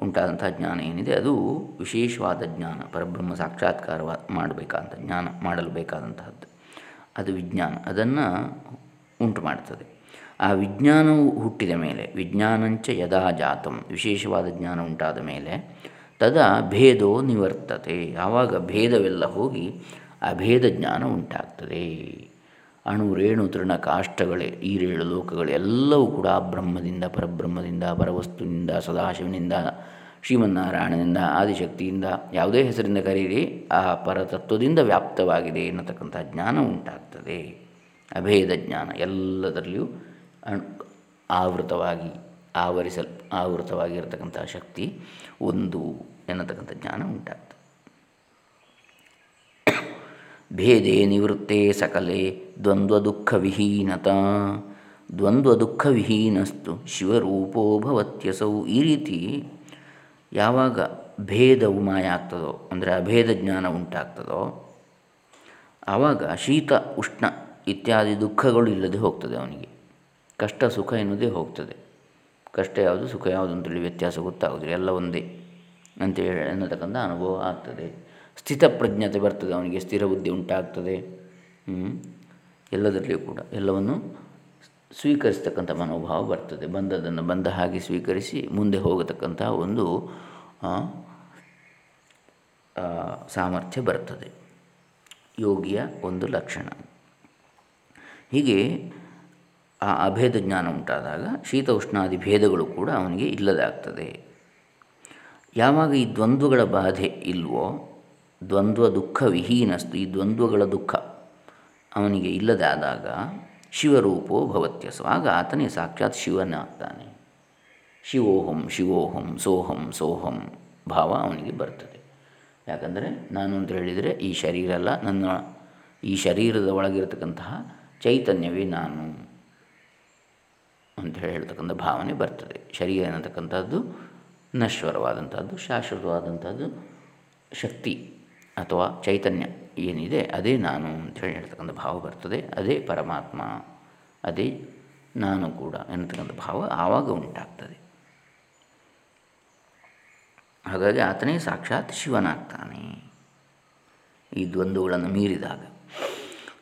ಉಂಟಾದಂಥ ಜ್ಞಾನ ಏನಿದೆ, ಅದು ವಿಶೇಷವಾದ ಜ್ಞಾನ, ಪರಬ್ರಹ್ಮ ಸಾಕ್ಷಾತ್ಕಾರ ಮಾಡಬೇಕಾದಂಥ ಜ್ಞಾನ ಮಾಡಲು ಬೇಕಾದಂತಹದ್ದು. ಅದು ವಿಜ್ಞಾನ. ಅದನ್ನು ಉಂಟು ಮಾಡ್ತದೆ ಆ ವಿಜ್ಞಾನವು ಹುಟ್ಟಿದ ಮೇಲೆ, ವಿಜ್ಞಾನಂಚ ಯದಾ ಜಾತಂ, ವಿಶೇಷವಾದ ಜ್ಞಾನ ಉಂಟಾದ ಮೇಲೆ, ತದಾ ಭೇದೋ ನಿವರ್ತತೆ. ಆವಾಗ ಭೇದವೆಲ್ಲ ಹೋಗಿ ಅಭೇದ ಜ್ಞಾನ ಉಂಟಾಗ್ತದೆ. ಅಣು, ರೇಣು, ತೃಣ, ಕಾಷ್ಟಗಳೇ, ಈರೇಳು ಲೋಕಗಳು ಎಲ್ಲವೂ ಕೂಡ ಬ್ರಹ್ಮದಿಂದ, ಪರಬ್ರಹ್ಮದಿಂದ ಪರವಸ್ತುವಿನಿಂದ ಸದಾಶಿವನಿಂದ, ಶ್ರೀಮನ್ನಾರಾಯಣನಿಂದ, ಆದಿಶಕ್ತಿಯಿಂದ, ಯಾವುದೇ ಹೆಸರಿಂದ ಕರೀರಿ, ಆ ಪರತತ್ವದಿಂದ ವ್ಯಾಪ್ತವಾಗಿದೆ ಎನ್ನತಕ್ಕಂಥ ಜ್ಞಾನ ಉಂಟಾಗ್ತದೆ. ಅಭೇದ ಜ್ಞಾನ ಎಲ್ಲದರಲ್ಲಿಯೂ ಆವೃತವಾಗಿ ಆವರಿಸಲ್ ಆವೃತವಾಗಿರತಕ್ಕಂಥ ಶಕ್ತಿ ಒಂದು ಎನ್ನತಕ್ಕಂಥ ಜ್ಞಾನ ಉಂಟಾಗ್ತದೆ. ಭೇದೆ ನಿವೃತ್ತೆ ಸಕಲೆ ದ್ವಂದ್ವ ದುಃಖ ವಿಹೀನತ, ದ್ವಂದ್ವ ದುಃಖ ವಿಹೀನಸ್ತು ಶಿವರೂಪೋ ಭವತ್ಯಸೌ ಈ ರೀತಿ ಯಾವಾಗ ಭೇದವು ಮಾಯ ಆಗ್ತದೋ ಅಂದರೆ ಅಭೇದ ಜ್ಞಾನ ಉಂಟಾಗ್ತದೋ, ಆವಾಗ ಶೀತ ಉಷ್ಣ ಇತ್ಯಾದಿ ದುಃಖಗಳು ಇಲ್ಲದೆ ಹೋಗ್ತದೆ ಅವನಿಗೆ. ಕಷ್ಟ ಸುಖ ಎನ್ನುವುದೇ ಹೋಗ್ತದೆ. ಕಷ್ಟ ಯಾವುದು, ಸುಖ ಯಾವುದು ಅಂತೇಳಿ ವ್ಯತ್ಯಾಸ ಗೊತ್ತಾಗೋದಿಲ್ಲ ಎಲ್ಲ ಒಂದೇ ಅಂತೇಳಿ ಅನ್ನತಕ್ಕಂಥ ಅನುಭವ ಆಗ್ತದೆ. ಸ್ಥಿತಪ್ರಜ್ಞತೆ ಬರ್ತದೆ ಅವನಿಗೆ, ಸ್ಥಿರ ಬುದ್ಧಿ ಉಂಟಾಗ್ತದೆ. ಎಲ್ಲದರಲ್ಲಿಯೂ ಕೂಡ ಎಲ್ಲವನ್ನು ಸ್ವೀಕರಿಸ್ತಕ್ಕಂಥ ಮನೋಭಾವ ಬರ್ತದೆ. ಬಂದದನ್ನು ಬಂದ ಹಾಗೆ ಸ್ವೀಕರಿಸಿ ಮುಂದೆ ಹೋಗತಕ್ಕಂಥ ಒಂದು ಸಾಮರ್ಥ್ಯ ಬರ್ತದೆ. ಯೋಗಿಯ ಒಂದು ಲಕ್ಷಣ. ಹೀಗೆ ಆ ಅಭೇದ ಜ್ಞಾನ ಉಂಟಾದಾಗ ಶೀತ ಉಷ್ಣಾದಿ ಭೇದಗಳು ಕೂಡ ಅವನಿಗೆ ಇಲ್ಲದಾಗ್ತದೆ. ಯಾವಾಗ ಈ ದ್ವಂದ್ವಗಳ ಬಾಧೆ ಇಲ್ವೋ, ದ್ವಂದ್ವ ದುಃಖ ವಿಹೀನಸ್ತು, ಈ ದ್ವಂದ್ವಗಳ ದುಃಖ ಅವನಿಗೆ ಇಲ್ಲದಾದಾಗ ಶಿವರೂಪೋ ಭವತ್ಯಸ್ವ ಆಗ ಆತನೇ ಸಾಕ್ಷಾತ್ ಶಿವನಾಗ್ತಾನೆ ಶಿವೋಹಂ ಶಿವೋಹಂ, ಸೋಹಂ ಸೋಹಂ ಭಾವ ಅವನಿಗೆ ಬರ್ತದೆ. ಯಾಕಂದರೆ ನಾನು ಅಂತ ಹೇಳಿದರೆ ಈ ಶರೀರ ಅಲ್ಲ, ನನ್ನ ಈ ಶರೀರದ ಒಳಗಿರತಕ್ಕಂತಹ ಚೈತನ್ಯವೇ ನಾನು. ಅಂತ ಹೇಳ್ತಕ್ಕಂಥ ಭಾವನೆ ಬರ್ತದೆ. ಶರೀರ ಎನ್ನತಕ್ಕಂಥದ್ದು ನಶ್ವರವಾದಂಥದ್ದು, ಶಾಶ್ವತವಾದಂಥದ್ದು ಶಕ್ತಿ ಅಥವಾ ಚೈತನ್ಯ ಏನಿದೆ, ಅದೇ ನಾನು ಅಂತೇಳಿ ಹೇಳ್ತಕ್ಕಂಥ ಭಾವ ಬರ್ತದೆ. ಅದೇ ಪರಮಾತ್ಮ, ಅದೇ ನಾನು ಕೂಡ ಎನ್ನತಕ್ಕಂಥ ಭಾವ ಆವಾಗ ಉಂಟಾಗ್ತದೆ. ಹಾಗಾಗಿ ಆತನೇ ಸಾಕ್ಷಾತ್ ಶಿವನಾಗ್ತಾನೆ. ಈ ದ್ವಂದ್ವಗಳನ್ನು ಮೀರಿದಾಗ.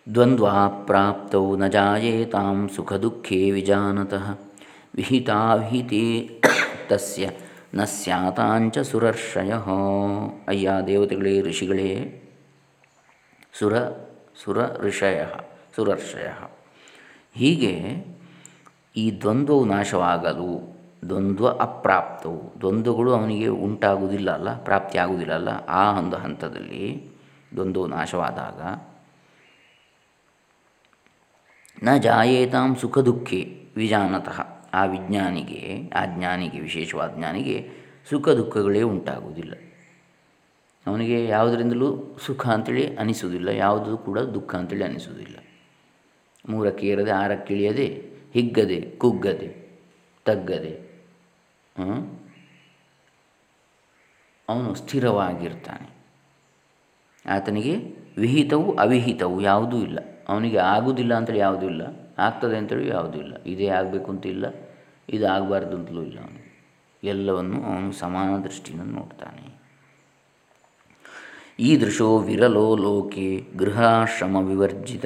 ದ್ವಂದ್ವ ಪ್ರಾಪ್ತೌ ನ ಜಾಯೇತಾಂ ಸುಖ ದುಃಖೇ ವಿಜಾನತಃ ವಿಹಿತಾವಿಹಿತೆ ತಸ್ಯ ನ ಸ್ಯಾತಾಂಚ ಸುರರ್ಷಯ ಅಯ್ಯ ದೇವತೆಗಳೇ ಋಷಿಗಳೇ ಸುರ ಸುರ ಋಷಯ ಸುರರ್ಷಯ ಹೀಗೆ ಈ ದ್ವಂದ್ವವು ನಾಶವಾಗಲು, ದ್ವಂದ್ವ ಅಪ್ರಾಪ್ತವು, ದ್ವಂದ್ವಗಳು ಅವನಿಗೆ ಉಂಟಾಗುವುದಿಲ್ಲ ಅಲ್ಲ, ಪ್ರಾಪ್ತಿಯಾಗುವುದಿಲ್ಲ ಅಲ್ಲ, ಆ ಒಂದು ಹಂತದಲ್ಲಿ ದ್ವಂದ್ವವು ನಾಶವಾದಾಗ ನ ಜಾಯೇತಾಂ ಸುಖ ದುಃಖೆ ವಿಜಾನತಃ. ಆ ವಿಜ್ಞಾನಿಗೆ, ಆ ಜ್ಞಾನಿಗೆ, ವಿಶೇಷವಾದ ಜ್ಞಾನಿಗೆ ಸುಖ ದುಃಖಗಳೇ ಉಂಟಾಗುವುದಿಲ್ಲ. ಅವನಿಗೆ ಯಾವುದರಿಂದಲೂ ಸುಖ ಅಂತೇಳಿ ಅನಿಸುವುದಿಲ್ಲ, ಯಾವುದು ಕೂಡ ದುಃಖ ಅಂತೇಳಿ ಅನಿಸುವುದಿಲ್ಲ. ಮೂರಕ್ಕೆ ಏರದೆ, ಆರಕ್ಕೆ ಇಳಿಯದೆ, ಹಿಗ್ಗದೆ, ಕುಗ್ಗದೆ, ತಗ್ಗದೆ ಅವನು ಸ್ಥಿರವಾಗಿರ್ತಾನೆ. ಆತನಿಗೆ ವಿಹಿತವು ಅವಿಹಿತವು ಯಾವುದೂ ಇಲ್ಲ. ಅವನಿಗೆ ಆಗುವುದಿಲ್ಲ ಅಂತೇಳಿ ಯಾವುದೂ ಇಲ್ಲ. ಆಗ್ತದೆ ಅಂತೇಳಿ ಯಾವುದೂ ಇಲ್ಲ. ಇದೇ ಆಗಬೇಕು ಅಂತ ಇಲ್ಲ. ಇದು ಆಗಬಾರ್ದು ಅಂತಲೂ ಇಲ್ಲ ಅವನು. ಎಲ್ಲವನ್ನು ಅವನು ಸಮಾನ ದೃಷ್ಟಿಯಿಂದ ನೋಡ್ತಾನೆ. ದೃಶೋ ವಿರಲೋ ಲೋಕೆ ಗೃಹಾಶ್ರಮ ವಿವರ್ಜಿತ.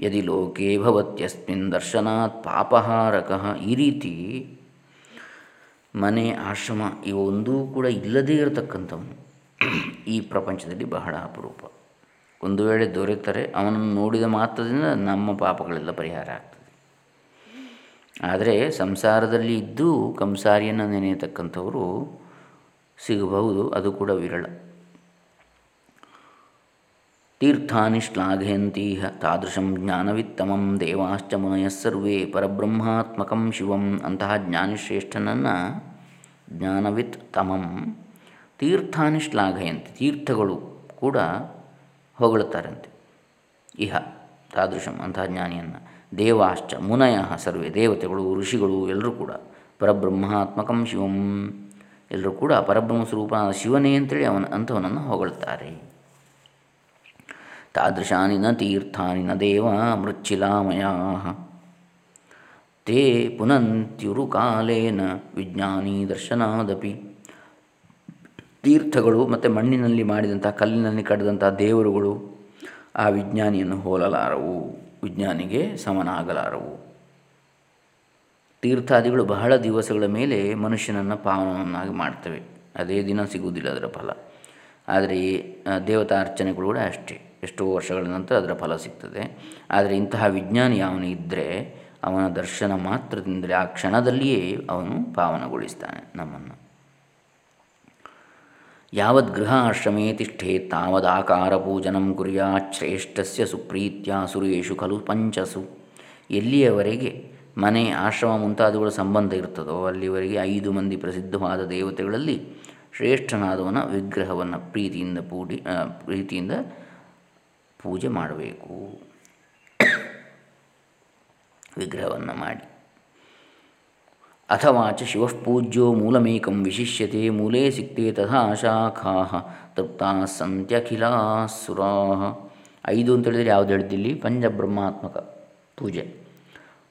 ಯದಿ ಲೋಕೆ ಭವತ್ಯಸ್ಮಿನ್ ದರ್ಶನಾತ್ ಪಾಪಹಾರಕ. ಈ ರೀತಿ ಮನೆ, ಆಶ್ರಮ ಇವೊಂದೂ ಕೂಡ ಇಲ್ಲದೇ ಇರತಕ್ಕಂಥವನು. ಈ ಪ್ರಪಂಚದಲ್ಲಿ ಬಹಳ ಅಪರೂಪ. ಒಂದು ವೇಳೆ ದೊರೆತರೆ ಅವನನ್ನು ನೋಡಿದ ಮಾತ್ರದಿಂದ ನಮ್ಮ ಪಾಪಗಳೆಲ್ಲ ಪರಿಹಾರ ಆಗ್ತದೆ. ಆದರೆ ಸಂಸಾರದಲ್ಲಿ ಇದ್ದು ಕಂಸಾರಿಯನ್ನು ನೆನೆಯತಕ್ಕಂಥವರು ಸಿಗಬಹುದು, ಅದು ಕೂಡ ವಿರಳ. ತೀರ್ಥಾನಿ ಶ್ಲಾಘಯಂತೀಹ, ತಾದೃಶಂ ಜ್ಞಾನವಿತ್ತಮಂ, ದೇವಾಶ್ಚ ಮುನಯಸ್ಸರ್ವೇ ಪರಬ್ರಹ್ಮಾತ್ಮಕಂ ಶಿವಂ, ಅಂತಹ ಜ್ಞಾನಿಶ್ರೇಷ್ಠನನ್ನು ಜ್ಞಾನವಿತ್ ತಮಂ ತೀರ್ಥಾನಿ ಶ್ಲಾಘಯಂತಿ, ತೀರ್ಥಗಳು ಕೂಡ ಹೊಗಳುತ್ತಾರಂತೆ. ಇಹ ತಾದೃಶಂ ಅಂತಹ ಜ್ಞಾನಿಯನ್ನು ದೇವಾಶ್ಚ ಮುನಯ ಸರ್ವೇ ದೇವತೆಗಳು, ಋಷಿಗಳು ಎಲ್ಲರೂ ಕೂಡ ಪರಬ್ರಹ್ಮಾತ್ಮಕಂ ಶಿವಂ. ಎಲ್ಲರೂ ಕೂಡ ಪರಬ್ರಹ್ಮ ಸ್ವರೂಪ ಶಿವನೇ ಅಂತೇಳಿ ಅವನ ಅಂಥವನನ್ನು ಹೊಗಳ್ತಾರೆ ತಾದೃಶಾನಿ ನ ತೀರ್ಥಾನಿ ನ ದೇವ ಮೃಚ್ಛಿಲಾಮಯ ತೇ ಪುನಂತ್ಯುರು ಕಾಲೇನ ವಿಜ್ಞಾನಿ ದರ್ಶನಾದಪಿ. ತೀರ್ಥಗಳು ಮತ್ತು ಮಣ್ಣಿನಲ್ಲಿ ಮಾಡಿದಂಥ ಕಲ್ಲಿನಲ್ಲಿ ಕಡಿದಂಥ ದೇವರುಗಳು ಆ ವಿಜ್ಞಾನಿಯನ್ನು ಹೋಲಲಾರವು, ವಿಜ್ಞಾನಿಗೆ ಸಮನಾಗಲಾರವು. ತೀರ್ಥಾದಿಗಳು ಬಹಳ ದಿವಸಗಳ ಮೇಲೆ ಮನುಷ್ಯನನ್ನು ಪಾವನವನ್ನಾಗಿ ಮಾಡ್ತವೆ. ಅದೇ ದಿನ ಸಿಗುವುದಿಲ್ಲ ಅದರ ಫಲ. ಆದರೆ ದೇವತಾ ಅರ್ಚನೆಗಳು ಕೂಡ ಅಷ್ಟೇ. ಎಷ್ಟೋ ವರ್ಷಗಳ ನಂತರ ಅದರ ಫಲ ಸಿಗ್ತದೆ. ಆದರೆ ಇಂತಹ ವಿಜ್ಞಾನಿ ಅವನು ಇದ್ದರೆ ಅವನ ದರ್ಶನ ಮಾತ್ರದಿಂದಲೇ ಆ ಕ್ಷಣದಲ್ಲಿಯೇ ಅವನು ಪಾವನಗೊಳಿಸ್ತಾನೆ ನಮ್ಮನ್ನು. ಯಾವದ್ ಗೃಹ ಆಶ್ರಮೇ ತಿಷ್ಠೆ, ತಾವದಾಕಾರ ಪೂಜನಂ ಕುರ್ಯಾತ್ ಶ್ರೇಷ್ಠಸ್ಯ ಸುಪ್ರೀತ್ಯ ಸುರೇಶು ಖಲು ಪಂಚಸು. ಎಲ್ಲಿಯವರೆಗೆ ಮನೆ ಆಶ್ರಮ ಮುಂತಾದವುಗಳ ಸಂಬಂಧ ಇರ್ತದೋ, ಅಲ್ಲಿವರೆಗೆ ಐದು ಮಂದಿ ಪ್ರಸಿದ್ಧವಾದ ದೇವತೆಗಳಲ್ಲಿ ಶ್ರೇಷ್ಠನಾದವನ ವಿಗ್ರಹವನ್ನು ಪ್ರೀತಿಯಿಂದ ಪೂಡಿ ಪ್ರೀತಿಯಿಂದ ಪೂಜೆ ಮಾಡಬೇಕು. ವಿಗ್ರಹವನ್ನು ಮಾಡಿ. ಅಥವಾ ಚ ಶಿವಪೂಜ್ಯೋ ಮೂಲಮೇಕಂ ವಿಶಿಷ್ಯತೆ ಮೂಲೇ ಸಿಕ್ತೆ ತಥಾ ಶಾಖಾ ತೃಪ್ತಾ ಸಂತ್ಯಖಿಲಾಸುರಾ ಐದು ಅಂತ ಹೇಳಿದರೆ ಯಾವುದು ಹೇಳಿದ್ದಿಲ್ಲಿ ಪಂಚಬ್ರಹ್ಮಾತ್ಮಕ ಪೂಜೆ.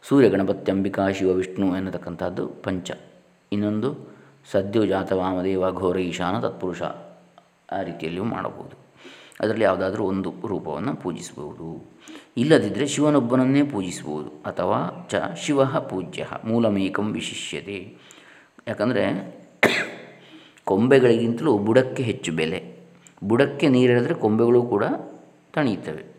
ಸೂರ್ಯ ಗಣಪತಿ ಅಂಬಿಕಾ ಶಿವ ವಿಷ್ಣು ಎನ್ನತಕ್ಕಂಥದ್ದು ಪಂಚ. ಇನ್ನೊಂದು ಸದ್ಯೋ ಜಾತ ವಾಮದೇವ ಘೋರ ಈಶಾನ ತತ್ಪುರುಷ ಆ ರೀತಿಯಲ್ಲಿಯೂ ಮಾಡಬಹುದು. ಅದರಲ್ಲಿ ಯಾವುದಾದ್ರೂ ಒಂದು ರೂಪವನ್ನು ಪೂಜಿಸಬಹುದು. ಇಲ್ಲದಿದ್ದರೆ ಶಿವನೊಬ್ಬನನ್ನೇ ಪೂಜಿಸಬಹುದು. ಅಥವಾ ಚ ಶಿವ ಪೂಜ್ಯ, ಮೂಲಮೇಕಂ ವಿಶಿಷ್ಯತೆ. ಯಾಕಂದರೆ ಕೊಂಬೆಗಳಿಗಿಂತಲೂ ಬುಡಕ್ಕೆ ಹೆಚ್ಚು ಬೆಲೆ. ಬುಡಕ್ಕೆ ನೀರಿಡಿದ್ರೆ ಕೊಂಬೆಗಳು ಕೂಡ ತಣಿಯುತ್ತವೆ.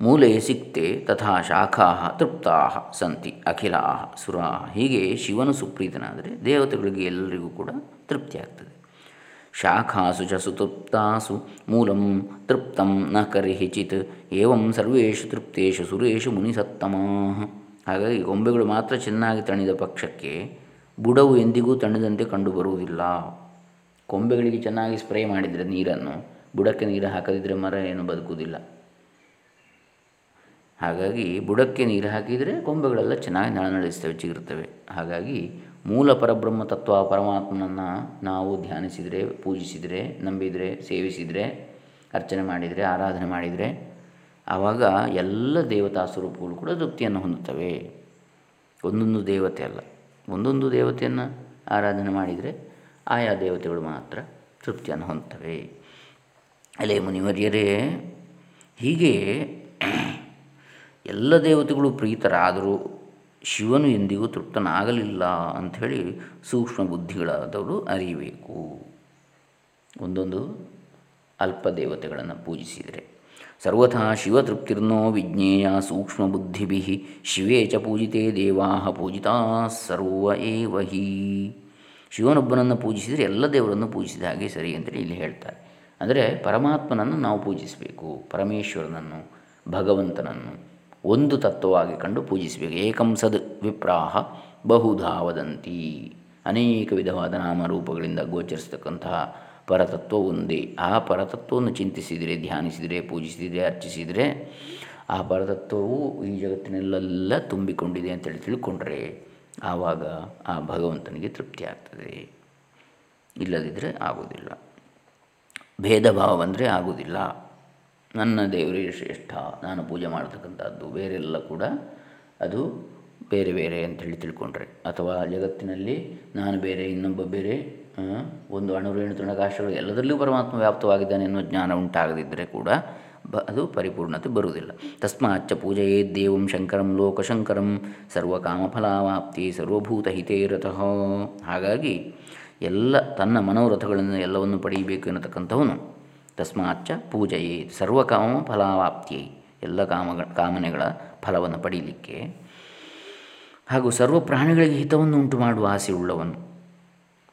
ಮೂಲೆ ಸಿಕ್ತೆ ತಥಾ ಶಾಖಾ ತೃಪ್ತಾ ಸಂತಿ ಅಖಿಲಾ ಸುರಾ. ಹೀಗೆ ಶಿವನು ಸುಪ್ರೀತನಾದರೆ ದೇವತೆಗಳಿಗೆ ಎಲ್ಲರಿಗೂ ಕೂಡ ತೃಪ್ತಿಯಾಗ್ತದೆ. ಶಾಖಾಸು ಚ ಸುತೃಪ್ತಾಸು ಮೂಲಂ ತೃಪ್ತಂ ನ ಕರಿಹಿಚಿತ್ ಏವಂ ಸರ್ವೇಷು ತೃಪ್ತೇಶು ಸುರೇಶು ಮುನಿಸತ್ತಮ ಹಾಗಾಗಿ ಗೊಂಬೆಗಳು ಮಾತ್ರ ಚೆನ್ನಾಗಿ ತಣಿದ ಪಕ್ಷಕ್ಕೆ ಬುಡವು ಎಂದಿಗೂ ತಣಿದಂತೆ ಕಂಡುಬರುವುದಿಲ್ಲ. ಕೊಂಬೆಗಳಿಗೆ ಚೆನ್ನಾಗಿ ಸ್ಪ್ರೇ ಮಾಡಿದರೆ ನೀರನ್ನು, ಬುಡಕ್ಕೆ ನೀರು ಹಾಕದಿದ್ದರೆ ಮರ ಏನು ಬದುಕುವುದಿಲ್ಲ. ಹಾಗಾಗಿ ಬುಡಕ್ಕೆ ನೀರು ಹಾಕಿದರೆ ಕೊಂಬೆಗಳೆಲ್ಲ ಚೆನ್ನಾಗಿ ನಳನಳಿಸ್ತವೆ ಚಿಗುರ್ತವೆ ಹಾಗಾಗಿ ಮೂಲ ಪರಬ್ರಹ್ಮ ತತ್ವ ಪರಮಾತ್ಮನನ್ನು ನಾವು ಧ್ಯಾನಿಸಿದರೆ, ಪೂಜಿಸಿದರೆ, ನಂಬಿದರೆ, ಸೇವಿಸಿದರೆ, ಅರ್ಚನೆ ಮಾಡಿದರೆ, ಆರಾಧನೆ ಮಾಡಿದರೆ, ಆವಾಗ ಎಲ್ಲ ದೇವತಾ ಸ್ವರೂಪಗಳು ಕೂಡ ತೃಪ್ತಿಯನ್ನು ಹೊಂದುತ್ತವೆ. ಒಂದೊಂದು ದೇವತೆ ಅಲ್ಲ. ಒಂದೊಂದು ದೇವತೆಯನ್ನು ಆರಾಧನೆ ಮಾಡಿದರೆ ಆಯಾ ದೇವತೆಗಳು ಮಾತ್ರ ತೃಪ್ತಿಯನ್ನು ಹೊಂದುತ್ತವೆ. ಅಲೆ ಮುನಿವರ್ಯರೇ, ಹೀಗೆ ಎಲ್ಲ ದೇವತೆಗಳು ಪ್ರೀತರಾದರೂ ಶಿವನು ಎಂದಿಗೂ ತೃಪ್ತನಾಗಲಿಲ್ಲ ಅಂಥೇಳಿ ಸೂಕ್ಷ್ಮ ಬುದ್ಧಿಗಳಾದವರು ಅರಿಯಬೇಕು ಒಂದೊಂದು ಅಲ್ಪ ದೇವತೆಗಳನ್ನು ಪೂಜಿಸಿದರೆ. ಸರ್ವಥಾ ಶಿವತೃಪ್ತಿರ್ನೋ ವಿಜ್ಞೇಯ ಸೂಕ್ಷ್ಮ ಬುದ್ಧಿಭಿ ಶಿವೇ ಚ ಪೂಜಿತೆ ದೇವಾ ಪೂಜಿತಾ ಸರ್ವ ಏವ ಹಿ. ಶಿವನೊಬ್ಬನನ್ನು ಪೂಜಿಸಿದರೆ ಎಲ್ಲ ದೇವರನ್ನು ಪೂಜಿಸಿದ ಹಾಗೆ ಸರಿ ಅಂತೇಳಿ ಇಲ್ಲಿ ಹೇಳ್ತಾರೆ. ಅಂದರೆ ಪರಮಾತ್ಮನನ್ನು ನಾವು ಪೂಜಿಸಬೇಕು, ಪರಮೇಶ್ವರನನ್ನು, ಭಗವಂತನನ್ನು. ಒಂದು ತತ್ವವಾಗಿ ಕಂಡು ಪೂಜಿಸಬೇಕು. ಏಕಂ ಸದ್ ವಿಪ್ರಾಹ ಬಹುಧಾ ವದಂತಿ. ಅನೇಕ ವಿಧವಾದ ನಾಮರೂಪಗಳಿಂದ ಗೋಚರಿಸತಕ್ಕಂತಹ ಪರತತ್ವ ಒಂದೇ. ಆ ಪರತತ್ವವನ್ನು ಚಿಂತಿಸಿದರೆ, ಧ್ಯಾನಿಸಿದರೆ, ಪೂಜಿಸಿದರೆ, ಅರ್ಚಿಸಿದರೆ ಆ ಪರತತ್ವವು ಈ ಜಗತ್ತಿನಲ್ಲೆಲ್ಲ ತುಂಬಿಕೊಂಡಿದೆ ಅಂತೇಳಿ ತಿಳ್ಕೊಂಡ್ರೆ ಆವಾಗ ಆ ಭಗವಂತನಿಗೆ ತೃಪ್ತಿ ಆಗ್ತದೆ. ಇಲ್ಲದಿದ್ದರೆ ಆಗೋದಿಲ್ಲ ಭೇದ ಭಾವ ಬಂದರೆ ಆಗೋದಿಲ್ಲ ನನ್ನ ದೇವರೇ ಶ್ರೇಷ್ಠ. ನಾನು ಪೂಜೆ ಮಾಡತಕ್ಕಂಥದ್ದು ಬೇರೆಲ್ಲ ಕೂಡ ಅದು ಬೇರೆ ಬೇರೆ ಅಂತೇಳಿ ತಿಳ್ಕೊಂಡ್ರೆ. ಅಥವಾ ಜಗತ್ತಿನಲ್ಲಿ ನಾನು ಬೇರೆ, ಇನ್ನೊಬ್ಬ ಬೇರೆ ಒಂದು ಅಣುರೇಣು ತೃಣಕಾಶಗಳು ಎಲ್ಲದರಲ್ಲೂ ಪರಮಾತ್ಮ ವ್ಯಾಪ್ತವಾಗಿದ್ದಾನೆ ಎನ್ನುವ ಜ್ಞಾನ ಉಂಟಾಗದಿದ್ದರೆ ಕೂಡ ಬ, ಅದು ಪರಿಪೂರ್ಣತೆ ಬರುವುದಿಲ್ಲ. ತಸ್ಮಾಚ್ಚ ಪೂಜೆಯೇ ದೇವಂ ಶಂಕರಂ ಲೋಕಶಂಕರಂ ಸರ್ವಕಾಮಫಲಾವಾಪ್ತಿ ಸರ್ವಭೂತ ಹಿತೇರತಃ ಹಾಗಾಗಿ ಎಲ್ಲ ತನ್ನ ಮನೋರಥಗಳನ್ನು ಎಲ್ಲವನ್ನು ಪಡೆಯಬೇಕು ಎನ್ನತಕ್ಕಂಥವನು ತಸ್ಮಾಚ್ಚ ಪೂಜೆಯೇ ಸರ್ವಕಾಮ ಫಲಾವಾಪ್ತಿಯೇ. ಎಲ್ಲ ಕಾಮ ಕಾಮನೆಗಳ ಫಲವನ್ನು ಪಡೀಲಿಕ್ಕೆ. ಹಾಗೂ ಸರ್ವ ಪ್ರಾಣಿಗಳಿಗೆ ಹಿತವನ್ನು ಉಂಟು ಮಾಡುವ ಆಸೆ ಉಳ್ಳವನು.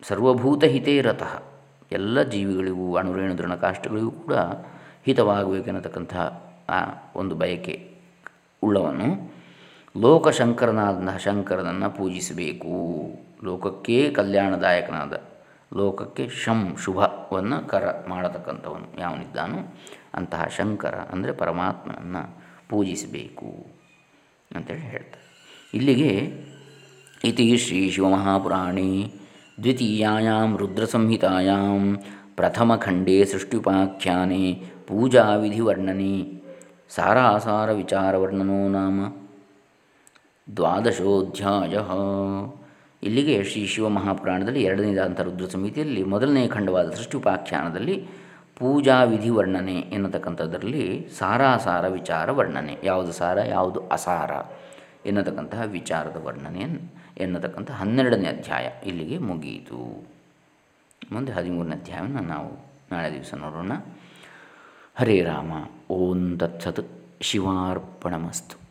ಸರ್ವಭೂತ ಹಿತೇ ರಥಃ ಎಲ್ಲ ಜೀವಿಗಳಿಗೂ, ಅಣುರೇಣು ದೃಢಕಾಷ್ಟಗಳಿಗೂ ಕೂಡ ಹಿತವಾಗಬೇಕೆನ್ನತಕ್ಕಂತಹ ಆ, ಒಂದು ಬಯಕೆ ಉಳ್ಳವನು. ಲೋಕಶಂಕರನಾದಂತಹ ಶಂಕರನನ್ನು ಪೂಜಿಸಬೇಕು. ಲೋಕಕ್ಕೇ ಕಲ್ಯಾಣದಾಯಕನಾದ ಲೋಕಕ್ಕೆ ಶಂ ಶುಭವನ್ನು ಕರ ಮಾಡತಕ್ಕಂಥವನು. ಯಾವನಿದ್ದಾನೋ ಅಂತಹ ಶಂಕರ ಅಂದರೆ ಪರಮಾತ್ಮನನ್ನು ಪೂಜಿಸಬೇಕು ಅಂತೇಳಿ ಹೇಳ್ತಾರೆ. ಇಲ್ಲಿಗೆ ಇತಿ ಶ್ರೀ ಶಿವಮಹಾಪುರಾಣೇ ದ್ವಿತೀಯಾಂ ರುದ್ರಸಂಹಿತಾಯಾಂ ಪ್ರಥಮಖಂಡೇ ಸೃಷ್ಟ್ಯುಪಾಖ್ಯಾನೆ ವರ್ಣನೆ ಸಾರಾಸಾರ ವಿಚಾರ ವಿಚಾರವರ್ಣನೋ ನಾಮ ದ್ವಾದಶೋಧ್ಯಾಯ. ಇಲ್ಲಿಗೆ ಶ್ರೀ ಶಿವಮಹಾಪುರಾಣದಲ್ಲಿ ಎರಡನೇದಾದಂಥ ರುದ್ರ ಸಮಿತಿಯಲ್ಲಿ ಮೊದಲನೇ ಖಂಡವಾದ ಸೃಷ್ಟಿಪಾಖ್ಯಾನದಲ್ಲಿ ಪೂಜಾ ವಿಧಿ ವರ್ಣನೆ ಎನ್ನತಕ್ಕಂಥದ್ರಲ್ಲಿ ಸಾರಾಸಾರ ವಿಚಾರ ವರ್ಣನೆ. ಯಾವುದು ಸಾರ, ಯಾವುದು ಅಸಾರ ಎನ್ನತಕ್ಕಂತಹ ವಿಚಾರದ ವರ್ಣನೆ ಎನ್ನತಕ್ಕಂಥ ಹನ್ನೆರಡನೇ ಅಧ್ಯಾಯ ಇಲ್ಲಿಗೆ ಮುಗಿಯಿತು. ಮುಂದೆ ಹದಿಮೂರನೇ ಅಧ್ಯಾಯವನ್ನು ನಾವು ನಾಳೆ ದಿವಸ ನೋಡೋಣ. ಹರೇ ರಾಮ, ಓಂ ತತ್ಸತ್, ಶಿವಾರ್ಪಣಮಸ್ತು.